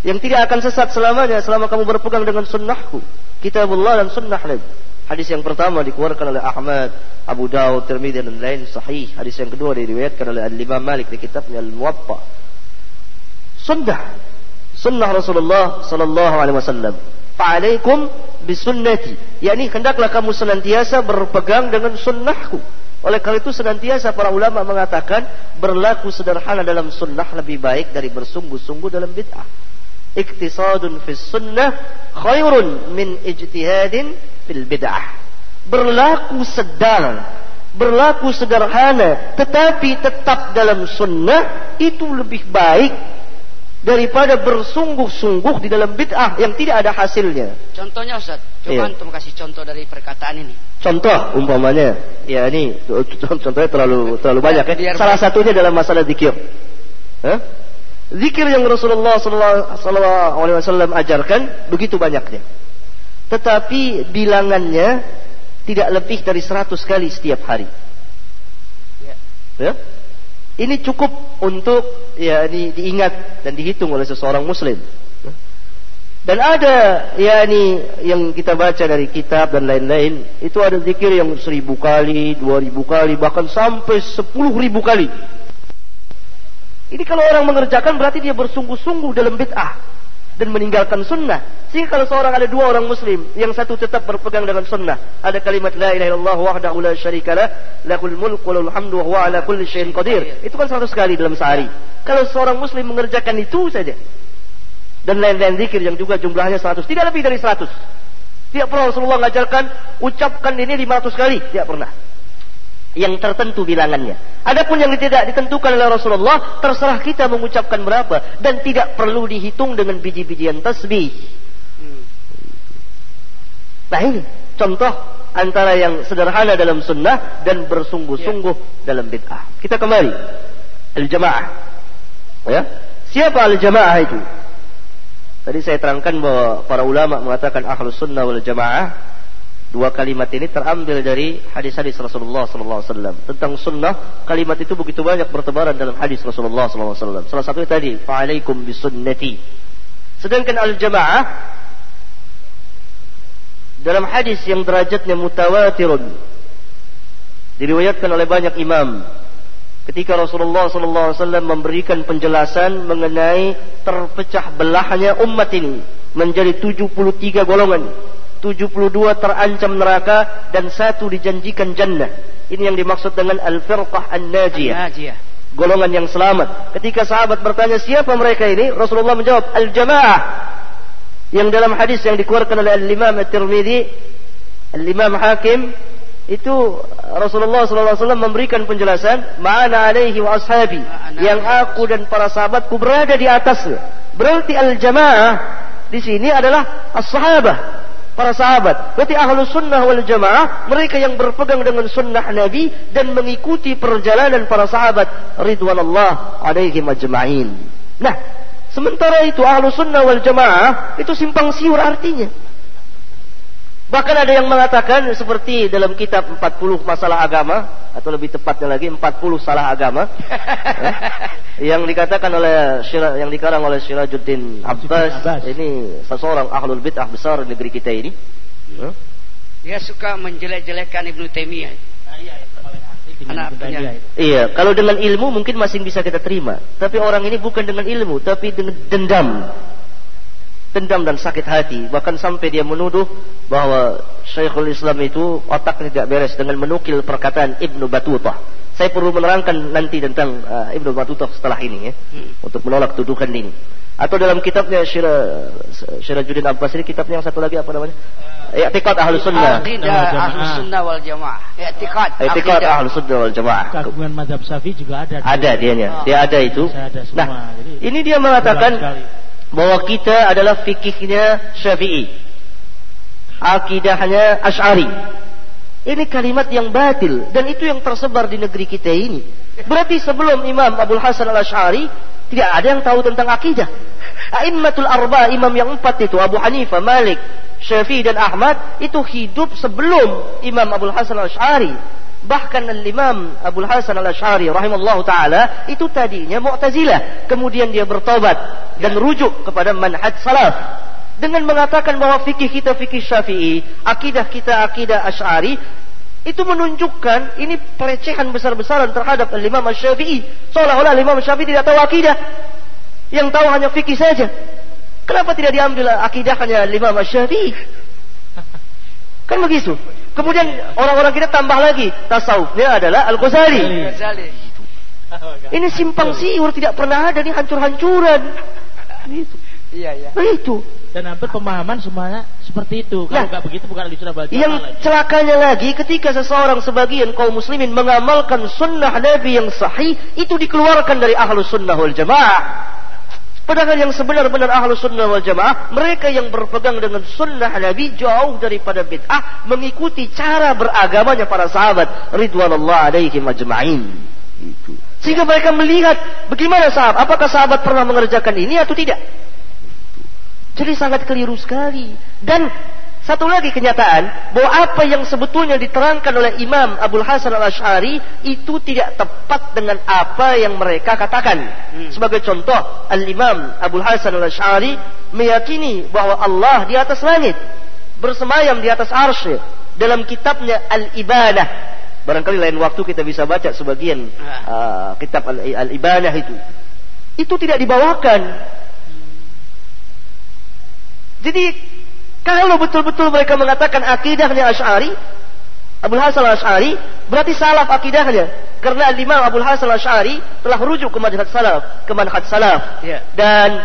yang tidak akan sesat selamanya selama kamu berpegang dengan sunnahku. Kitabullah dan sunnah Nabi. Hadis yang pertama dikeluarkan oleh Ahmad, Abu Dawud, Tirmidzi dan lain sahih. Hadis yang kedua diriwayatkan oleh Al-Imam Malik di kitabnya Al-Muwatta. Sunnah. Sunnah Rasulullah sallallahu alaihi wasallam. Fa'alaikum bisunnati. yakni hendaklah kamu senantiasa berpegang dengan sunnahku. Oleh karena itu senantiasa para ulama mengatakan berlaku sederhana dalam sunnah lebih baik dari bersungguh-sungguh dalam bid'ah. Iktisadun fis sunnah khairun min ijtihadin fil bid'ah. Berlaku sedang, berlaku sederhana, tetapi tetap dalam sunnah itu lebih baik daripada bersungguh-sungguh di dalam bid'ah yang tidak ada hasilnya. Contohnya Ustaz, coba iya. antum kasih contoh dari perkataan ini. Contoh umpamanya, ya ini contohnya terlalu terlalu banyak ya. Biar Salah satunya dalam masalah zikir. Hah? Zikir yang Rasulullah sallallahu alaihi wasallam ajarkan begitu banyaknya. Tetapi bilangannya tidak lebih dari 100 kali setiap hari. Ya. ya? Ini cukup untuk ya diingat dan dihitung oleh seseorang muslim. Dan ada ya ini yang kita baca dari kitab dan lain-lain itu ada zikir yang seribu kali, dua ribu kali, bahkan sampai sepuluh ribu kali. Ini kalau orang mengerjakan berarti dia bersungguh-sungguh dalam bid'ah dan meninggalkan sunnah. Sehingga kalau seorang ada dua orang muslim, yang satu tetap berpegang dengan sunnah, ada kalimat la ilaha illallah wahdahu la syarikalah, lahul mulku lahul hamdu wa ala kulli syai'in qadir. Itu kan seratus kali dalam sehari. Kalau seorang muslim mengerjakan itu saja dan lain-lain zikir yang juga jumlahnya seratus, tidak lebih dari seratus. Tidak pernah Rasulullah mengajarkan ucapkan ini lima ratus kali, tidak pernah yang tertentu bilangannya. Adapun yang tidak ditentukan oleh Rasulullah, terserah kita mengucapkan berapa dan tidak perlu dihitung dengan biji-bijian tasbih. Hmm. Nah ini contoh antara yang sederhana dalam sunnah dan bersungguh-sungguh yeah. dalam bid'ah. Kita kembali al-jamaah. Ya. Siapa al-jamaah itu? Tadi saya terangkan bahwa para ulama mengatakan ahlus sunnah wal jamaah Dua kalimat ini terambil dari hadis-hadis Rasulullah SAW tentang sunnah. Kalimat itu begitu banyak bertebaran dalam hadis Rasulullah SAW. Salah satunya tadi, fa'alaikum bisunnati. Sedangkan al-jamaah dalam hadis yang derajatnya mutawatirun diriwayatkan oleh banyak imam ketika Rasulullah SAW memberikan penjelasan mengenai terpecah belahnya umat ini menjadi 73 golongan 72 terancam neraka dan satu dijanjikan jannah. Ini yang dimaksud dengan al-firqah an-najiyah. Golongan yang selamat. Ketika sahabat bertanya siapa mereka ini, Rasulullah menjawab al-jamaah. Yang dalam hadis yang dikeluarkan oleh al-Imam At-Tirmidzi, al-Imam Hakim itu Rasulullah SAW memberikan penjelasan mana alaihi wa ashabi yang aku dan para sahabatku berada di atasnya. Berarti al-jamaah di sini adalah as-sahabah para sahabat. Berarti ahlu sunnah wal jamaah mereka yang berpegang dengan sunnah Nabi dan mengikuti perjalanan para sahabat ridwanullah alaihi majma'in. Nah, sementara itu ahlu sunnah wal jamaah itu simpang siur artinya. Bahkan ada yang mengatakan seperti dalam kitab 40 masalah agama atau lebih tepatnya lagi 40 salah agama ya, yang dikatakan oleh yang dikarang oleh Syirajuddin Abbas, Abbas ini seseorang ahlul bid'ah besar di negeri kita ini. Ya. Dia suka menjelek-jelekkan Ibnu Taimiyah. Anak Iya, kalau dengan ilmu mungkin masih bisa kita terima. Tapi orang ini bukan dengan ilmu, tapi dengan dendam dendam dan sakit hati bahkan sampai dia menuduh bahwa Syekhul Islam itu otaknya tidak beres dengan menukil perkataan Ibnu Battuta. Saya perlu menerangkan nanti tentang uh, Ibnu Battuta setelah ini ya hmm. untuk menolak tuduhan ini. Atau dalam kitabnya Syirah Abbas ini kitabnya yang satu lagi apa namanya? Uh, I'tiqad Ahlus Sunnah. Ahlus Sunnah wal Jamaah. I'tiqad. I'tiqad Ahlus Sunnah wal Jamaah. Kagungan mazhab Syafi'i juga ada. Ada dianya. Dia ada itu. Ada semua. Nah, Jadi, ini dia mengatakan bahwa kita adalah fikihnya Syafi'i. Akidahnya Ash'ari. Ini kalimat yang batil dan itu yang tersebar di negeri kita ini. Berarti sebelum Imam Abu Hasan Al-Ash'ari tidak ada yang tahu tentang akidah. A'immatul arba imam yang empat itu Abu Hanifah, Malik, Syafi'i dan Ahmad itu hidup sebelum Imam Abu Hasan Al-Ash'ari. Bahkan Imam Abu Hasan Al-Asy'ari rahimallahu taala itu tadinya Mu'tazilah, kemudian dia bertobat dan rujuk kepada manhaj salaf dengan mengatakan bahwa fikih kita fikih Syafi'i, akidah kita akidah Asy'ari itu menunjukkan ini pelecehan besar-besaran terhadap Imam Syafi'i. Seolah-olah Imam Syafi'i tidak tahu akidah. Yang tahu hanya fikih saja. Kenapa tidak diambil akidahnya Imam Syafi'i? Kan begitu. Kemudian orang-orang kita tambah lagi tasawufnya adalah Al-Ghazali. Ini simpang siur tidak pernah ada ini hancur-hancuran. Itu. Iya, iya. Itu. Dan hampir pemahaman semuanya seperti itu. Kalau nah, begitu bukan di Surabaya. Yang lagi. celakanya lagi ketika seseorang sebagian kaum muslimin mengamalkan sunnah Nabi yang sahih itu dikeluarkan dari ahlu sunnah wal jamaah. Padahal yang sebenar-benar ahlu sunnah wal jamaah, mereka yang berpegang dengan sunnah Nabi jauh daripada bid'ah, mengikuti cara beragamanya para sahabat. Ridwanullah alaihi majma'in. Itu. Sehingga mereka melihat bagaimana sahabat, apakah sahabat pernah mengerjakan ini atau tidak. Jadi sangat keliru sekali. Dan satu lagi kenyataan bahwa apa yang sebetulnya diterangkan oleh Imam Abdul Hasan al Ashari itu tidak tepat dengan apa yang mereka katakan. Hmm. Sebagai contoh, Al Imam Abdul Hasan al Ashari meyakini bahwa Allah di atas langit, bersemayam di atas arsy dalam kitabnya Al Ibadah. Barangkali lain waktu kita bisa baca sebagian uh, kitab Al, Al Ibadah itu. Itu tidak dibawakan. Jadi kalau betul-betul mereka mengatakan akidahnya Ash'ari, Abu Hasan Ash'ari, berarti salaf akidahnya. Karena Imam Abu Hasan Ash'ari telah rujuk ke manhaj salaf, ke manhaj salaf. Yeah. Dan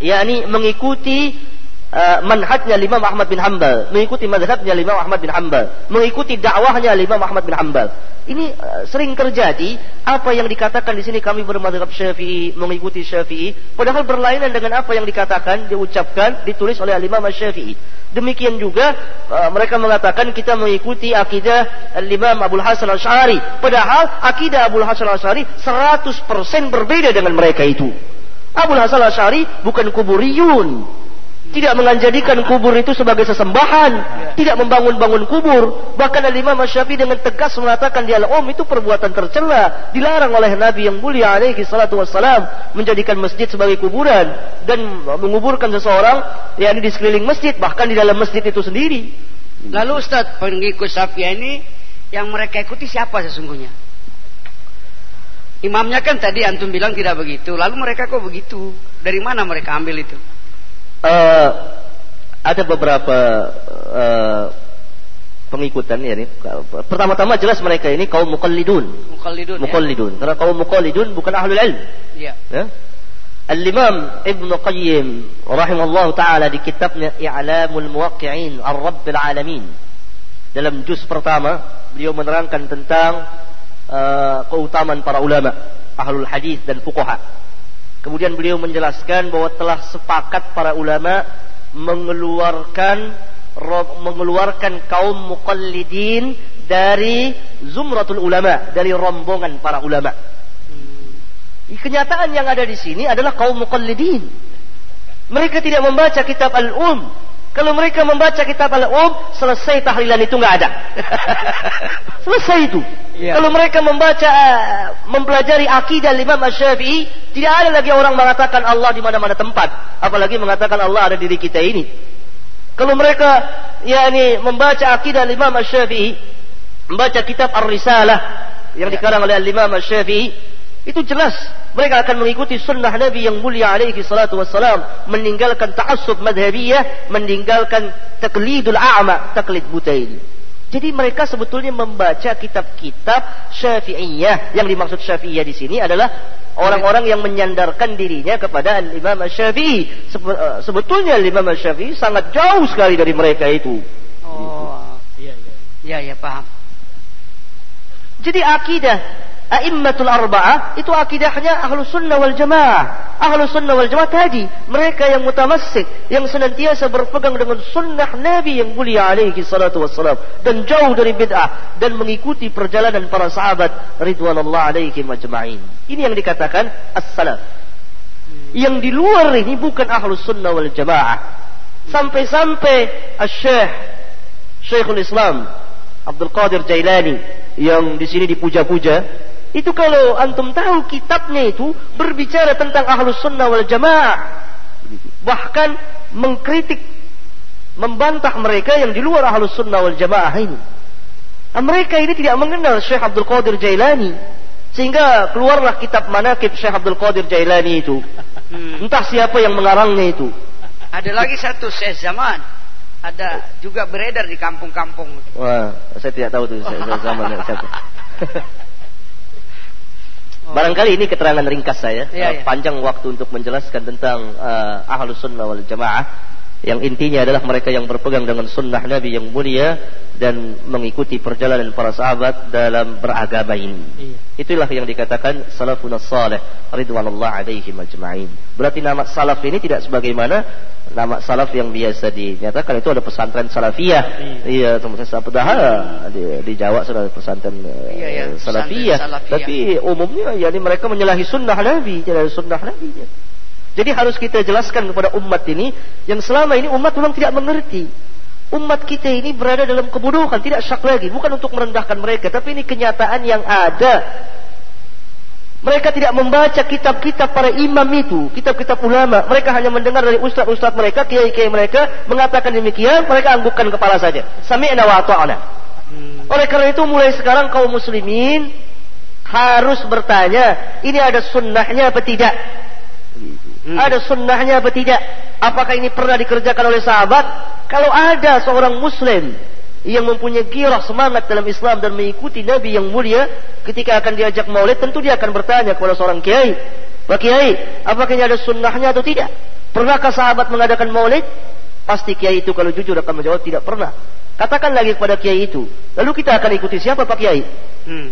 yakni mengikuti uh, manhajnya Imam bin Hambal, mengikuti madhabnya Imam Ahmad bin Hambal, mengikuti dakwahnya Imam Ahmad bin Hambal. Ini uh, sering terjadi apa yang dikatakan di sini kami bermadhab Syafi'i, mengikuti Syafi'i, padahal berlainan dengan apa yang dikatakan, diucapkan, ditulis oleh Imam Syafi'i. Demikian juga uh, mereka mengatakan kita mengikuti akidah Imam Abu Hasan Al-Sy'ari, padahal akidah Abu Hasan Al-Sy'ari 100% berbeda dengan mereka itu. Abu Hasan Al-Sy'ari bukan kuburiyun, tidak menjadikan kubur itu sebagai sesembahan, tidak membangun-bangun kubur. Bahkan Imam Syafi'i dengan tegas mengatakan di al-um itu perbuatan tercela, dilarang oleh Nabi yang mulia alaihi salatu wassalam menjadikan masjid sebagai kuburan dan menguburkan seseorang yakni di sekeliling masjid bahkan di dalam masjid itu sendiri. Lalu Ustaz pengikut Syafi'i ini yang mereka ikuti siapa sesungguhnya? Imamnya kan tadi antum bilang tidak begitu. Lalu mereka kok begitu? Dari mana mereka ambil itu? Uh, ada beberapa uh, pengikutan ya ini. Pertama-tama jelas mereka ini kaum mukallidun. Mukallidun. Mukallidun. Ya. Karena kaum mukallidun bukan ahlul ilm. Ya. ya. Al-Imam Ibn Qayyim rahimahullah taala di kitabnya I'lamul Muwaqqi'in Ar-Rabbil Alamin. Dalam juz pertama beliau menerangkan tentang uh, keutamaan para ulama, ahlul hadis dan fuqaha. Kemudian beliau menjelaskan bahwa telah sepakat para ulama mengeluarkan mengeluarkan kaum muqallidin dari zumratul ulama, dari rombongan para ulama. Hmm. Kenyataan yang ada di sini adalah kaum muqallidin. Mereka tidak membaca kitab al-um, kalau mereka membaca kitab al-um, selesai tahlilan itu nggak ada. selesai itu. Ya. Kalau mereka membaca, uh, mempelajari akidah Imam Syafi'i, tidak ada lagi orang mengatakan Allah di mana-mana tempat, apalagi mengatakan Allah ada diri kita ini. Kalau mereka yakni membaca akidah Imam Syafi'i, membaca kitab Ar-Risalah yang ya. dikarang oleh Imam Syafi'i, itu jelas mereka akan mengikuti sunnah Nabi yang mulia alaihi salatu wassalam. Meninggalkan ta'assub madhabiyah. Meninggalkan taklidul a'ma. Taklid buta ini. Jadi mereka sebetulnya membaca kitab-kitab syafi'iyah. Yang dimaksud syafi'iyah di sini adalah orang-orang yang menyandarkan dirinya kepada Imam Syafi'i. Eh, sebetulnya Imam Syafi'i sangat jauh sekali dari mereka itu. Oh, iya, iya. Iya, iya, paham. Jadi akidah A'immatul arba'ah itu akidahnya ahlu sunnah wal jamaah. Ahlu sunnah wal jamaah tadi. Mereka yang mutamassik. Yang senantiasa berpegang dengan sunnah Nabi yang mulia alaihi salatu wassalam. Dan jauh dari bid'ah. Dan mengikuti perjalanan para sahabat. Ridwanullah alaihi majma'in. Ini yang dikatakan as-salaf. Yang di luar ini bukan ahlu sunnah wal jamaah. Sampai-sampai as-syekh. Syekhul Islam. Abdul Qadir Jailani. Yang di sini dipuja-puja itu kalau antum tahu kitabnya itu berbicara tentang ahlus sunnah wal jamaah. Bahkan mengkritik, membantah mereka yang di luar ahlus sunnah wal jamaah ini. Nah, mereka ini tidak mengenal Syekh Abdul Qadir Jailani. Sehingga keluarlah kitab manakib Syekh Abdul Qadir Jailani itu. Hmm. Entah siapa yang mengarangnya itu. Ada lagi satu Syekh Zaman. Ada juga beredar di kampung-kampung. Wah, saya tidak tahu tuh Syekh Zaman siapa. Oh. Barangkali ini keterangan ringkas saya. Ya, ya. Panjang waktu untuk menjelaskan tentang uh, ahlus sunnah wal jamaah. Yang intinya adalah mereka yang berpegang dengan sunnah Nabi yang mulia dan mengikuti perjalanan para sahabat dalam beragama ini. Iya. Itulah yang dikatakan salafun salih ridwanullah alaihi majma'in. Berarti nama salaf ini tidak sebagaimana nama salaf yang biasa dinyatakan itu ada pesantren salafiyah. Iya, iya saya padahal di, di Jawa sudah ada pesantren iya, iya, salafiyah. salafiyah. Tapi umumnya ya mereka menyalahi sunnah Nabi, menyalahi sunnah Nabi. Jadi harus kita jelaskan kepada umat ini yang selama ini umat memang tidak mengerti. Umat kita ini berada dalam kebodohan, tidak syak lagi, bukan untuk merendahkan mereka, tapi ini kenyataan yang ada. Mereka tidak membaca kitab-kitab para imam itu, kitab-kitab ulama. Mereka hanya mendengar dari ustaz-ustaz mereka, kiai-kiai mereka mengatakan demikian, mereka anggukkan kepala saja. Sami'na wa ta'ana. Hmm. Oleh karena itu mulai sekarang kaum muslimin harus bertanya, ini ada sunnahnya apa tidak? Hmm. Ada sunnahnya apa tidak? Apakah ini pernah dikerjakan oleh sahabat? Kalau ada seorang muslim yang mempunyai girah semangat dalam Islam dan mengikuti Nabi yang mulia, ketika akan diajak maulid, tentu dia akan bertanya kepada seorang kiai, Pak Kiai, apakah ini ada sunnahnya atau tidak? Pernahkah sahabat mengadakan maulid? Pasti kiai itu kalau jujur akan menjawab tidak pernah. Katakan lagi kepada kiai itu. Lalu kita akan ikuti siapa Pak Kiai? Hmm.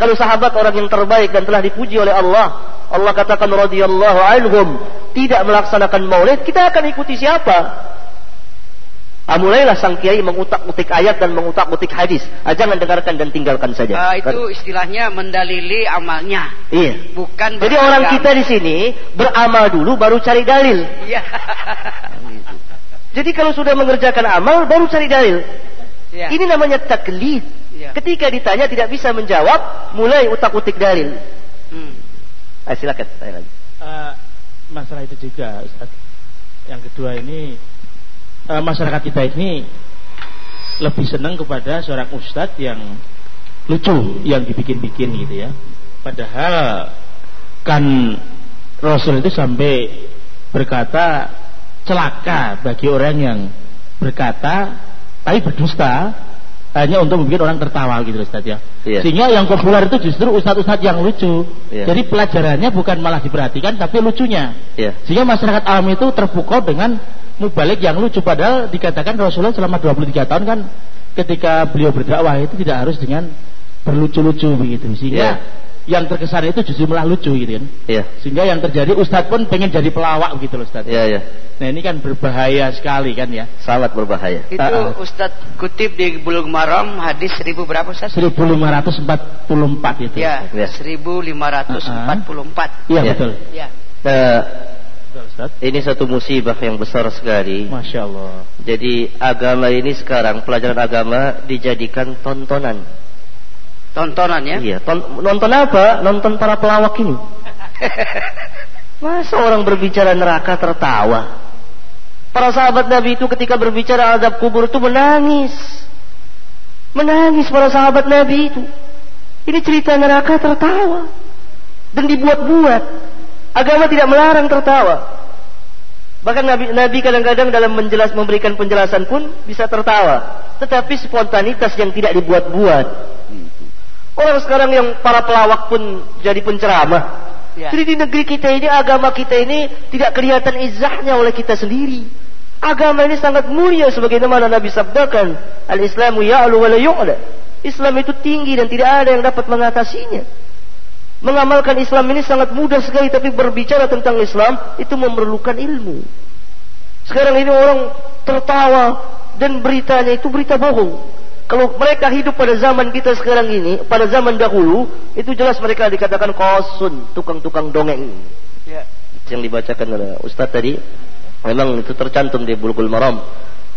Kalau sahabat orang yang terbaik dan telah dipuji oleh Allah, Allah katakan radhiyallahu anhum, tidak melaksanakan maulid, kita akan ikuti siapa? Ah, mulailah sang kiai mengutak-utik ayat dan mengutak-utik hadis. Ah, jangan dengarkan dan tinggalkan saja. Uh, itu istilahnya mendalili amalnya. Iya. Bukan. Jadi orang kita di sini beramal dulu baru cari dalil. Iya. Jadi kalau sudah mengerjakan amal baru cari dalil. Ya. Ini namanya taklid. Ya. Ketika ditanya tidak bisa menjawab, mulai utak-utik dalil. Hmm. Ayo silakan saya lagi. Uh, masalah itu juga, Ustaz. Yang kedua ini uh, masyarakat kita ini lebih senang kepada seorang ustadz yang lucu yang dibikin-bikin gitu ya padahal kan Rasul itu sampai berkata celaka bagi orang yang berkata tapi berdusta hanya untuk membuat orang tertawa gitu Ustaz ya. Yeah. Sehingga yang populer itu justru ustadz-ustadz yang lucu. Yeah. Jadi pelajarannya bukan malah diperhatikan tapi lucunya. Yeah. Sehingga masyarakat awam itu terpukau dengan mubalik yang lucu padahal dikatakan Rasulullah selama 23 tahun kan ketika beliau berdakwah itu tidak harus dengan berlucu-lucu begitu sehingga yeah. Yang terkesan itu justru malah lucu gitu kan yeah. sehingga yang terjadi Ustadz pun pengen jadi pelawak gitu loh Ustadz yeah, yeah. nah ini kan berbahaya sekali kan ya sangat berbahaya itu uh, Ustadz kutip di Bulug Maram hadis 1000 berapa Ustadz 1544 itu ya, ya. 1544 iya uh, betul ya. Uh, ini satu musibah yang besar sekali. Masya Allah. Jadi agama ini sekarang pelajaran agama dijadikan tontonan. Tontonan ya? Iya. Ton nonton apa? Nonton para pelawak ini. Masa orang berbicara neraka tertawa? Para sahabat Nabi itu ketika berbicara azab kubur itu menangis. Menangis para sahabat Nabi itu. Ini cerita neraka tertawa. Dan dibuat-buat. Agama tidak melarang tertawa. Bahkan Nabi, Nabi kadang-kadang dalam menjelas memberikan penjelasan pun bisa tertawa. Tetapi spontanitas yang tidak dibuat-buat. Orang sekarang yang para pelawak pun jadi penceramah. Ya. Jadi di negeri kita ini, agama kita ini tidak kelihatan izahnya oleh kita sendiri. Agama ini sangat mulia sebagaimana Nabi sabdakan. Al-Islamu ya'lu wa la yu'la. Islam itu tinggi dan tidak ada yang dapat mengatasinya. Mengamalkan Islam ini sangat mudah sekali tapi berbicara tentang Islam itu memerlukan ilmu. Sekarang ini orang tertawa dan beritanya itu berita bohong. Kalau mereka hidup pada zaman kita sekarang ini, pada zaman dahulu, itu jelas mereka dikatakan kosun, tukang-tukang dongeng. Ya. Yang dibacakan oleh Ustaz tadi, memang itu tercantum di Bulgul Maram.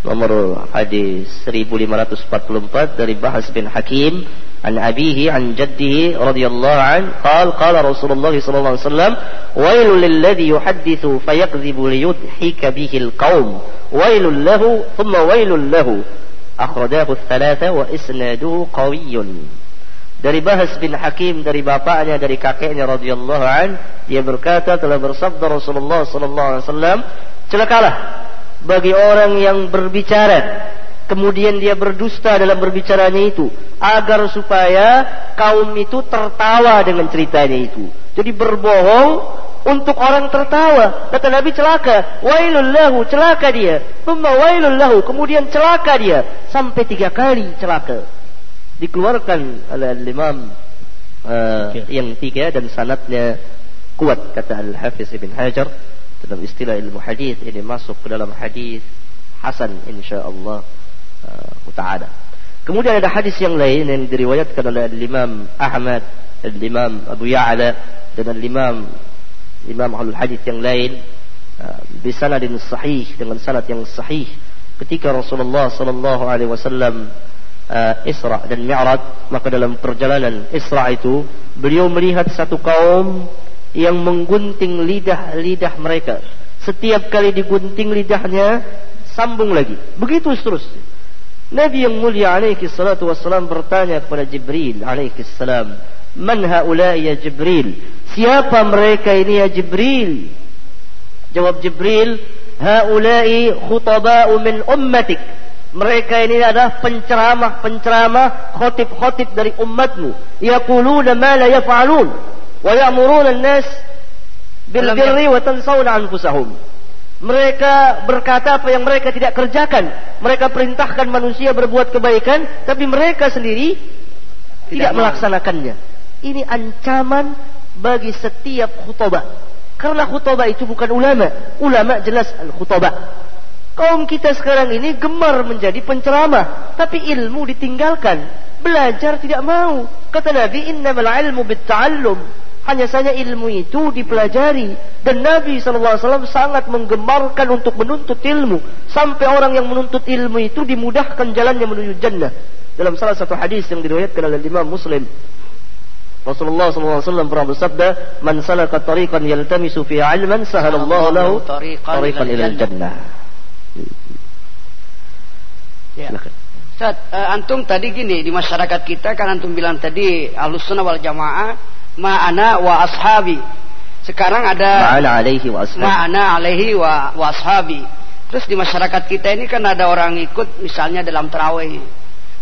Nomor hadis 1544 dari Bahas bin Hakim an abihi an jaddihi radhiyallahu an qala qala Rasulullah sallallahu alaihi wasallam wailul lilladhi yuhaddithu fayakdhibu liyudhika bihi alqaum wailul lahu thumma wailul lahu akhrajahu thalatha wa isnaduhu qawiyyun dari Bahas bin Hakim dari bapaknya dari kakeknya radhiyallahu an dia berkata telah bersabda Rasulullah sallallahu alaihi wasallam celakalah bagi orang yang berbicara. Kemudian dia berdusta dalam berbicaranya itu agar supaya kaum itu tertawa dengan ceritanya itu. Jadi berbohong untuk orang tertawa. Kata Nabi celaka. Wailul lahu celaka dia. Thumma wailul lahu kemudian celaka dia. Sampai tiga kali celaka. Dikeluarkan oleh Imam uh, yang tiga dan sanatnya kuat kata Al Hafiz Ibn Hajar. Dalam istilah ilmu hadis ini masuk ke dalam hadis hasan insyaallah uh, taala. Kemudian ada hadis yang lain yang diriwayatkan oleh Imam Ahmad, Imam Abu Ya'la dan Imam Imam Ahlul Hadis yang lain uh, bisanadin sahih dengan sanad yang sahih ketika Rasulullah sallallahu alaihi wasallam uh, Isra dan Mi'raj maka dalam perjalanan Isra itu beliau melihat satu kaum yang menggunting lidah-lidah mereka. Setiap kali digunting lidahnya sambung lagi. Begitu seterusnya. Nabi yang mulia alaihi salatu wassalam bertanya kepada Jibril alaihi salam, "Man haula'i ya Jibril?" Siapa mereka ini ya Jibril? Jawab Jibril, "Haula'i khutaba'u min ummatik." Mereka ini adalah penceramah-penceramah khotib-khotib dari umatmu. Yaquluna ma la yaf'alun wa ya'muruna an-nas bil birri wa tansawna anfusahum. Mereka berkata apa yang mereka tidak kerjakan. Mereka perintahkan manusia berbuat kebaikan, tapi mereka sendiri tidak, tidak melaksanakannya. Ini ancaman bagi setiap khutbah. Karena khutbah itu bukan ulama. Ulama jelas al-khutbah. Kaum kita sekarang ini gemar menjadi penceramah, tapi ilmu ditinggalkan. Belajar tidak mau. Kata Nabi, innamal ilmu bitta'allum. Hanya saja ilmu itu dipelajari. Dan Nabi SAW sangat menggemarkan untuk menuntut ilmu. Sampai orang yang menuntut ilmu itu dimudahkan jalannya menuju jannah. Dalam salah satu hadis yang diriwayatkan oleh Imam Muslim. Rasulullah SAW pernah bersabda, "Man salaka tariqan yaltamisu fi 'ilman, sahalallahu lahu tariqan ila jannah." Ya. Ustaz, uh, antum tadi gini di masyarakat kita kan antum bilang tadi Ahlussunnah wal Jamaah ma'ana wa ashabi. Sekarang ada ma'ana alaihi wa ashabi. Ma'ana alaihi wa, wa ashabi. Terus di masyarakat kita ini kan ada orang ikut misalnya dalam terawih.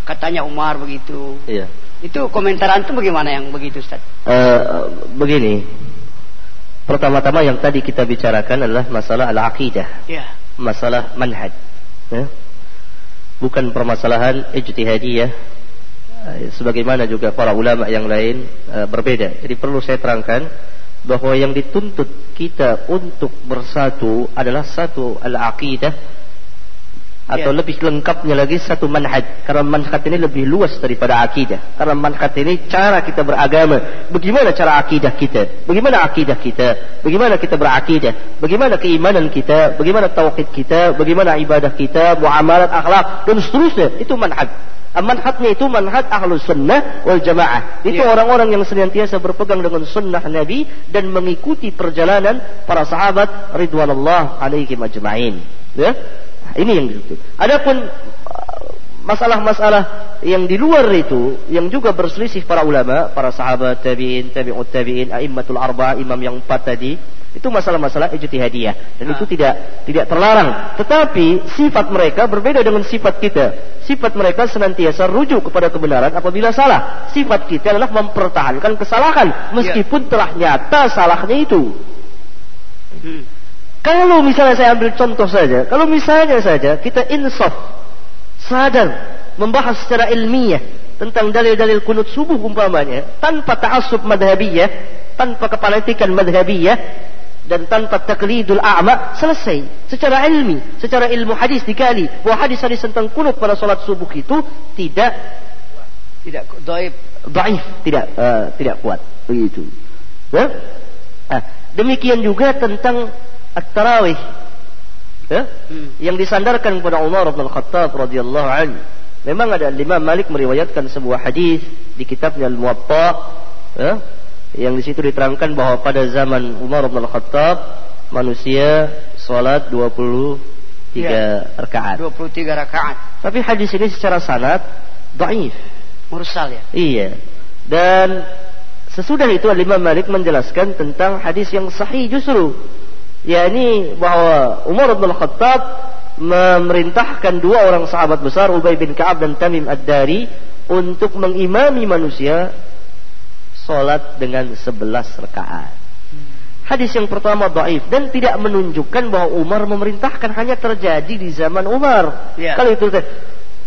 Katanya Umar begitu. Iya. Itu komentar antum bagaimana yang begitu Ustaz? Uh, begini. Pertama-tama yang tadi kita bicarakan adalah masalah al-aqidah. Iya. Masalah manhaj. Ya. Bukan permasalahan ijtihadiyah Eh, sebagaimana juga para ulama yang lain uh, berbeda. Jadi perlu saya terangkan bahwa yang dituntut kita untuk bersatu adalah satu al-aqidah atau yeah. lebih lengkapnya lagi satu manhaj. Karena manhaj ini lebih luas daripada akidah. Karena manhaj ini cara kita beragama. Bagaimana cara akidah kita? Bagaimana akidah kita? Bagaimana kita berakidah? Bagaimana keimanan kita? Bagaimana tauhid kita? Bagaimana ibadah kita? Muamalat akhlak? Dan seterusnya. Itu manhaj. Manhajnya itu manhaj ahlu sunnah wal jamaah. Itu ya. orang-orang yang senantiasa berpegang dengan sunnah Nabi dan mengikuti perjalanan para sahabat ridwanullah alaihim ajma'in. Ya? Ini yang itu. Adapun uh, masalah-masalah yang di luar itu yang juga berselisih para ulama, para sahabat tabi'in, tabi'ut tabi'in, a'immatul arba, imam yang empat tadi, itu masalah-masalah ijtihadiyah dan itu tidak tidak terlarang. Tetapi sifat mereka berbeda dengan sifat kita. Sifat mereka senantiasa rujuk kepada kebenaran apabila salah. Sifat kita adalah mempertahankan kesalahan meskipun ya. telah nyata salahnya itu. Hmm. Kalau misalnya saya ambil contoh saja, kalau misalnya saja kita insaf, sadar, membahas secara ilmiah tentang dalil-dalil kunut subuh umpamanya, tanpa ta'assub madhabiyah, tanpa kepaletikan madhabiyah, dan tanpa taklidul a'ma selesai. Secara ilmi secara ilmu hadis dikali bahwa hadis-hadis tentang kunut pada salat subuh itu tidak tidak dhaif tidak uh, tidak kuat. Begitu. Ya? Nah, demikian juga tentang at-tarawih ya hmm. yang disandarkan kepada Umar bin Khattab radhiyallahu anhu memang ada Imam Malik meriwayatkan sebuah hadis di kitabnya Al-Muwatta ya yang di situ diterangkan bahwa pada zaman Umar bin Khattab manusia salat 23 ya, rakaat. 23 rakaat. Tapi hadis ini secara sanad dhaif. Mursal ya. Iya. Dan sesudah itu Imam Malik menjelaskan tentang hadis yang sahih justru yakni bahwa Umar bin Khattab memerintahkan dua orang sahabat besar Ubay bin Ka'ab dan Tamim Ad-Dari untuk mengimami manusia Solat dengan sebelas rakaat. Hadis yang pertama dhaif dan tidak menunjukkan bahwa Umar memerintahkan hanya terjadi di zaman Umar. Ya. Kalau itu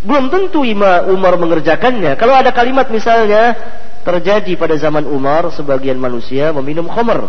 belum tentu Umar mengerjakannya. Kalau ada kalimat misalnya terjadi pada zaman Umar sebagian manusia meminum khamr.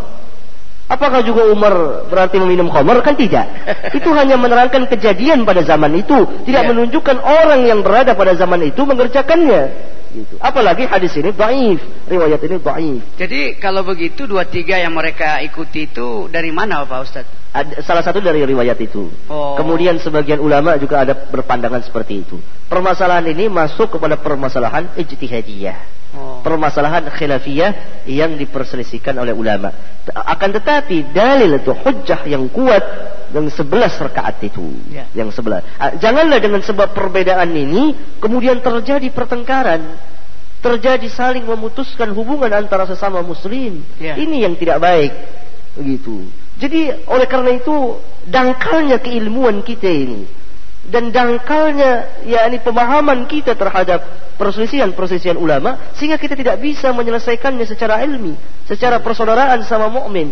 Apakah juga Umar berarti meminum khamr? Kan tidak. Itu hanya menerangkan kejadian pada zaman itu, tidak ya. menunjukkan orang yang berada pada zaman itu mengerjakannya. Gitu. Apalagi hadis ini dhaif, riwayat ini dhaif. Jadi kalau begitu dua tiga yang mereka ikuti itu dari mana Pak Ustaz? Ada, salah satu dari riwayat itu. Oh. Kemudian sebagian ulama juga ada berpandangan seperti itu. Permasalahan ini masuk kepada permasalahan ijtihadiyah. Oh. Permasalahan khilafiyah yang diperselisihkan oleh ulama. Akan tetapi dalil itu hujjah yang kuat yang sebelas rakaat itu. Ya. Yang sebelas. Ah, janganlah dengan sebab perbedaan ini kemudian terjadi pertengkaran. Terjadi saling memutuskan hubungan antara sesama muslim. Ya. Ini yang tidak baik. Begitu. Jadi oleh karena itu dangkalnya keilmuan kita ini dan dangkalnya yakni pemahaman kita terhadap perselisihan-perselisihan ulama sehingga kita tidak bisa menyelesaikannya secara ilmi, secara persaudaraan sama mukmin.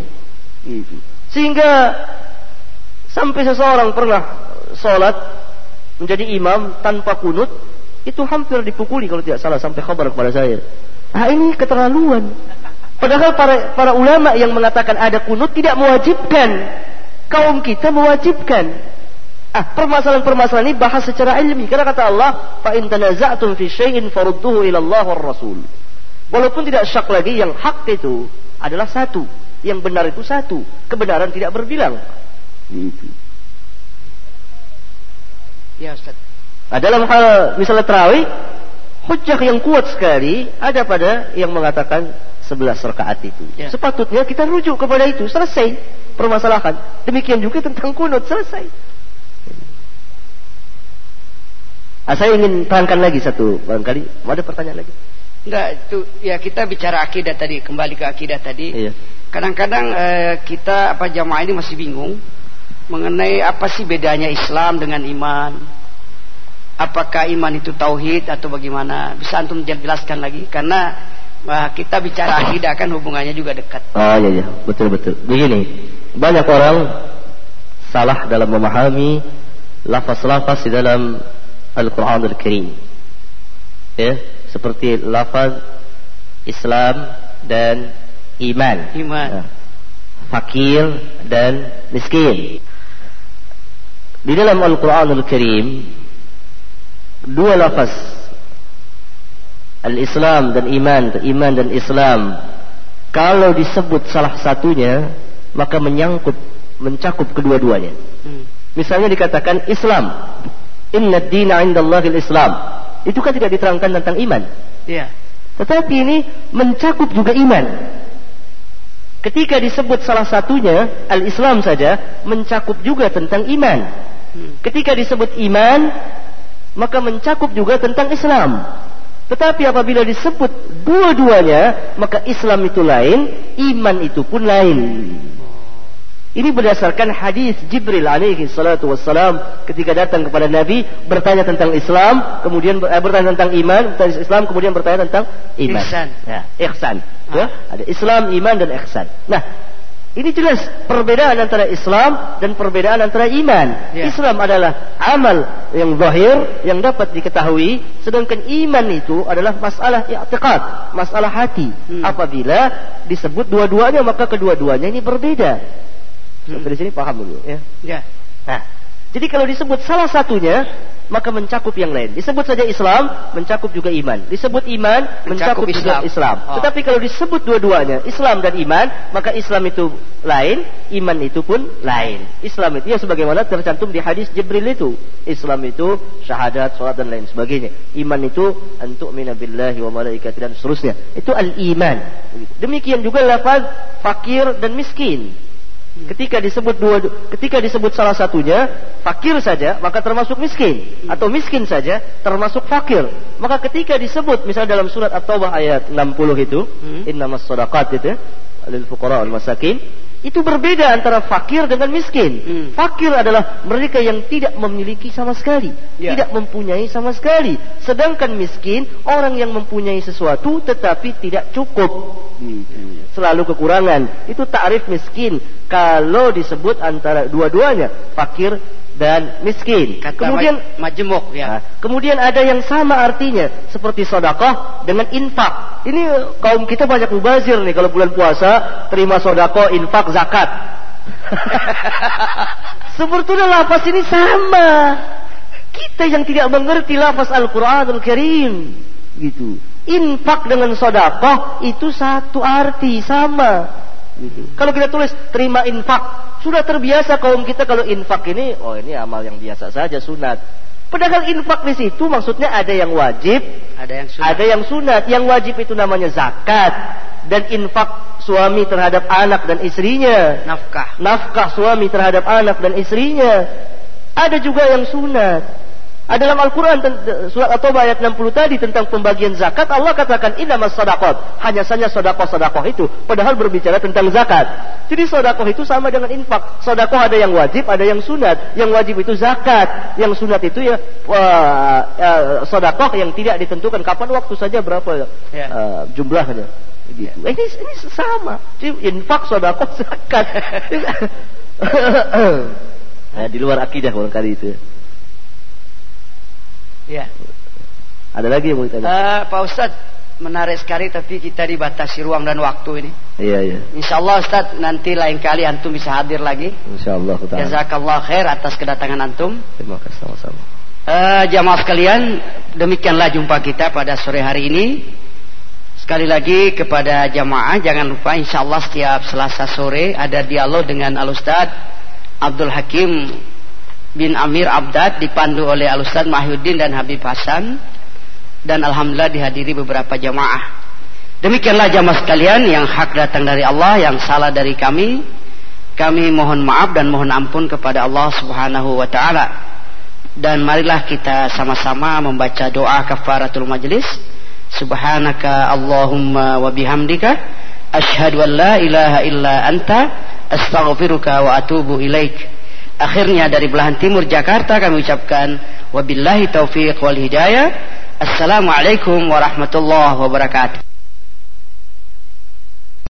Gitu. Sehingga Sampai seseorang pernah sholat menjadi imam tanpa kunut, itu hampir dipukuli kalau tidak salah sampai kabar kepada saya. Ah ini keterlaluan. Padahal para para ulama yang mengatakan ada kunut tidak mewajibkan. Kaum kita mewajibkan. Ah, permasalahan-permasalahan ini bahas secara ilmi. Karena kata Allah, "Fa in tanaza'tum fi syai'in farudduhu ila Allah war Rasul." Walaupun tidak syak lagi yang hak itu adalah satu, yang benar itu satu, kebenaran tidak berbilang. Gitu. Ya Ustaz. Nah, dalam hal misalnya terawih, hujah yang kuat sekali ada pada yang mengatakan sebelas rakaat itu. Ya. Sepatutnya kita rujuk kepada itu, selesai permasalahan. Demikian juga tentang kunut, selesai. Ah, saya ingin terangkan lagi satu barangkali. Ada pertanyaan lagi? Enggak, itu ya kita bicara akidah tadi, kembali ke akidah tadi. Iya. Kadang-kadang eh, kita apa jamaah ini masih bingung mengenai apa sih bedanya Islam dengan iman. Apakah iman itu tauhid atau bagaimana? Bisa antum jelaskan lagi karena uh, kita bicara akidah kan hubungannya juga dekat. Oh iya iya, betul betul. Begini, banyak orang salah dalam memahami lafaz-lafaz di dalam Al-Qur'an Al-Karim. Ya, seperti lafaz Islam dan iman. Iman. Ya. Fakir dan miskin. Di dalam Al-Quranul Karim dua lafaz Al-Islam dan iman, iman dan Islam kalau disebut salah satunya maka menyangkut mencakup kedua-duanya. Hmm. Misalnya dikatakan Islam, Inna dina indallahil Islam. Itu kan tidak diterangkan tentang iman. Iya. Tetapi ini mencakup juga iman. Ketika disebut salah satunya al-Islam saja mencakup juga tentang iman. Ketika disebut iman, maka mencakup juga tentang Islam. Tetapi apabila disebut dua-duanya, maka Islam itu lain, iman itu pun lain. Ini berdasarkan hadis Jibril alaihi salatu wassalam ketika datang kepada Nabi bertanya tentang Islam, kemudian eh, bertanya tentang iman, bertanya Islam, kemudian bertanya tentang iman. Ihsan. Ya, ihsan. Ya, ah. ada Islam, iman dan ihsan. Nah, ini jelas perbedaan antara Islam dan perbedaan antara iman. Ya. Islam adalah amal yang zahir yang dapat diketahui, sedangkan iman itu adalah masalah i'tiqad, masalah hati. Hmm. Apabila disebut dua-duanya maka kedua-duanya ini berbeda. Sampai di sini paham dulu ya. Ya. Nah, jadi kalau disebut salah satunya maka mencakup yang lain. Disebut saja Islam, mencakup juga iman. Disebut iman, mencakup, mencakup Islam. juga Islam. Oh. Tetapi kalau disebut dua-duanya, Islam dan iman, maka Islam itu lain, iman itu pun lain. Islam itu ya sebagaimana tercantum di hadis Jibril itu. Islam itu syahadat, salat dan lain sebagainya. Iman itu antuk minabillahi wa malaikati dan seterusnya. Itu al-iman. Demikian juga lafaz fakir dan miskin. Ketika disebut dua, ketika disebut salah satunya fakir saja, maka termasuk miskin, atau miskin saja termasuk fakir. Maka ketika disebut misalnya dalam surat At-Taubah ayat 60 itu, hmm. innamas shadaqat itu ya, lil fuqara wal masakin, itu berbeda antara fakir dengan miskin. Hmm. Fakir adalah mereka yang tidak memiliki sama sekali, ya. tidak mempunyai sama sekali. Sedangkan miskin orang yang mempunyai sesuatu tetapi tidak cukup. Gitu. Selalu kekurangan. Itu tarif miskin. Kalau disebut antara dua-duanya, fakir dan miskin. Kata kemudian majemuk ya. Nah, kemudian ada yang sama artinya seperti sodakoh dengan infak. Ini kaum kita banyak mubazir nih kalau bulan puasa terima sodakoh, infak, zakat. Sebetulnya lafaz ini sama. Kita yang tidak mengerti lafaz Al-Quranul Karim. Gitu. Infak dengan sodakoh itu satu arti sama. Gitu. Kalau kita tulis terima infak sudah terbiasa kaum kita kalau infak ini, oh ini amal yang biasa saja sunat. Padahal infak di situ maksudnya ada yang wajib, ada yang sunat. Ada yang sunat. Yang wajib itu namanya zakat dan infak suami terhadap anak dan istrinya. Nafkah. Nafkah suami terhadap anak dan istrinya. Ada juga yang sunat. Dalam Al-Quran surat At-Taubah ayat 60 tadi tentang pembagian zakat Allah katakan inamas sadaqat. Hanya saja sodakoh-sodakoh itu padahal berbicara tentang zakat. Jadi sodakoh itu sama dengan infak. Sodakoh ada yang wajib ada yang sunat. Yang wajib itu zakat. Yang sunat itu ya uh, uh, sodakoh yang tidak ditentukan kapan waktu saja berapa ya. uh, jumlahnya. Gitu. Ini ini sama. Jadi infak sodakoh zakat. Nah, di luar akidah barangkali itu. Ya. Ada lagi yang mau ditanya? Uh, Pak Ustadz, menarik sekali tapi kita dibatasi ruang dan waktu ini. Iya, iya. Insya Allah Ustaz nanti lain kali antum bisa hadir lagi. Insya Allah. Jazakallah khair atas kedatangan antum. Terima kasih sama-sama. Uh, jamaah sekalian, demikianlah jumpa kita pada sore hari ini. Sekali lagi kepada jamaah jangan lupa insya Allah setiap Selasa sore ada dialog dengan Al Ustad Abdul Hakim bin Amir Abdad dipandu oleh Al Ustad Mahyuddin dan Habib Hasan dan alhamdulillah dihadiri beberapa jamaah. Demikianlah jamaah sekalian yang hak datang dari Allah, yang salah dari kami. Kami mohon maaf dan mohon ampun kepada Allah Subhanahu wa taala. Dan marilah kita sama-sama membaca doa kafaratul majlis. Subhanaka Allahumma wa bihamdika asyhadu an la ilaha illa anta astaghfiruka wa atubu ilaik. Akhirnya dari belahan timur Jakarta kami ucapkan wabillahi taufiq wal hidayah. Assalamualaikum warahmatullahi wabarakatuh.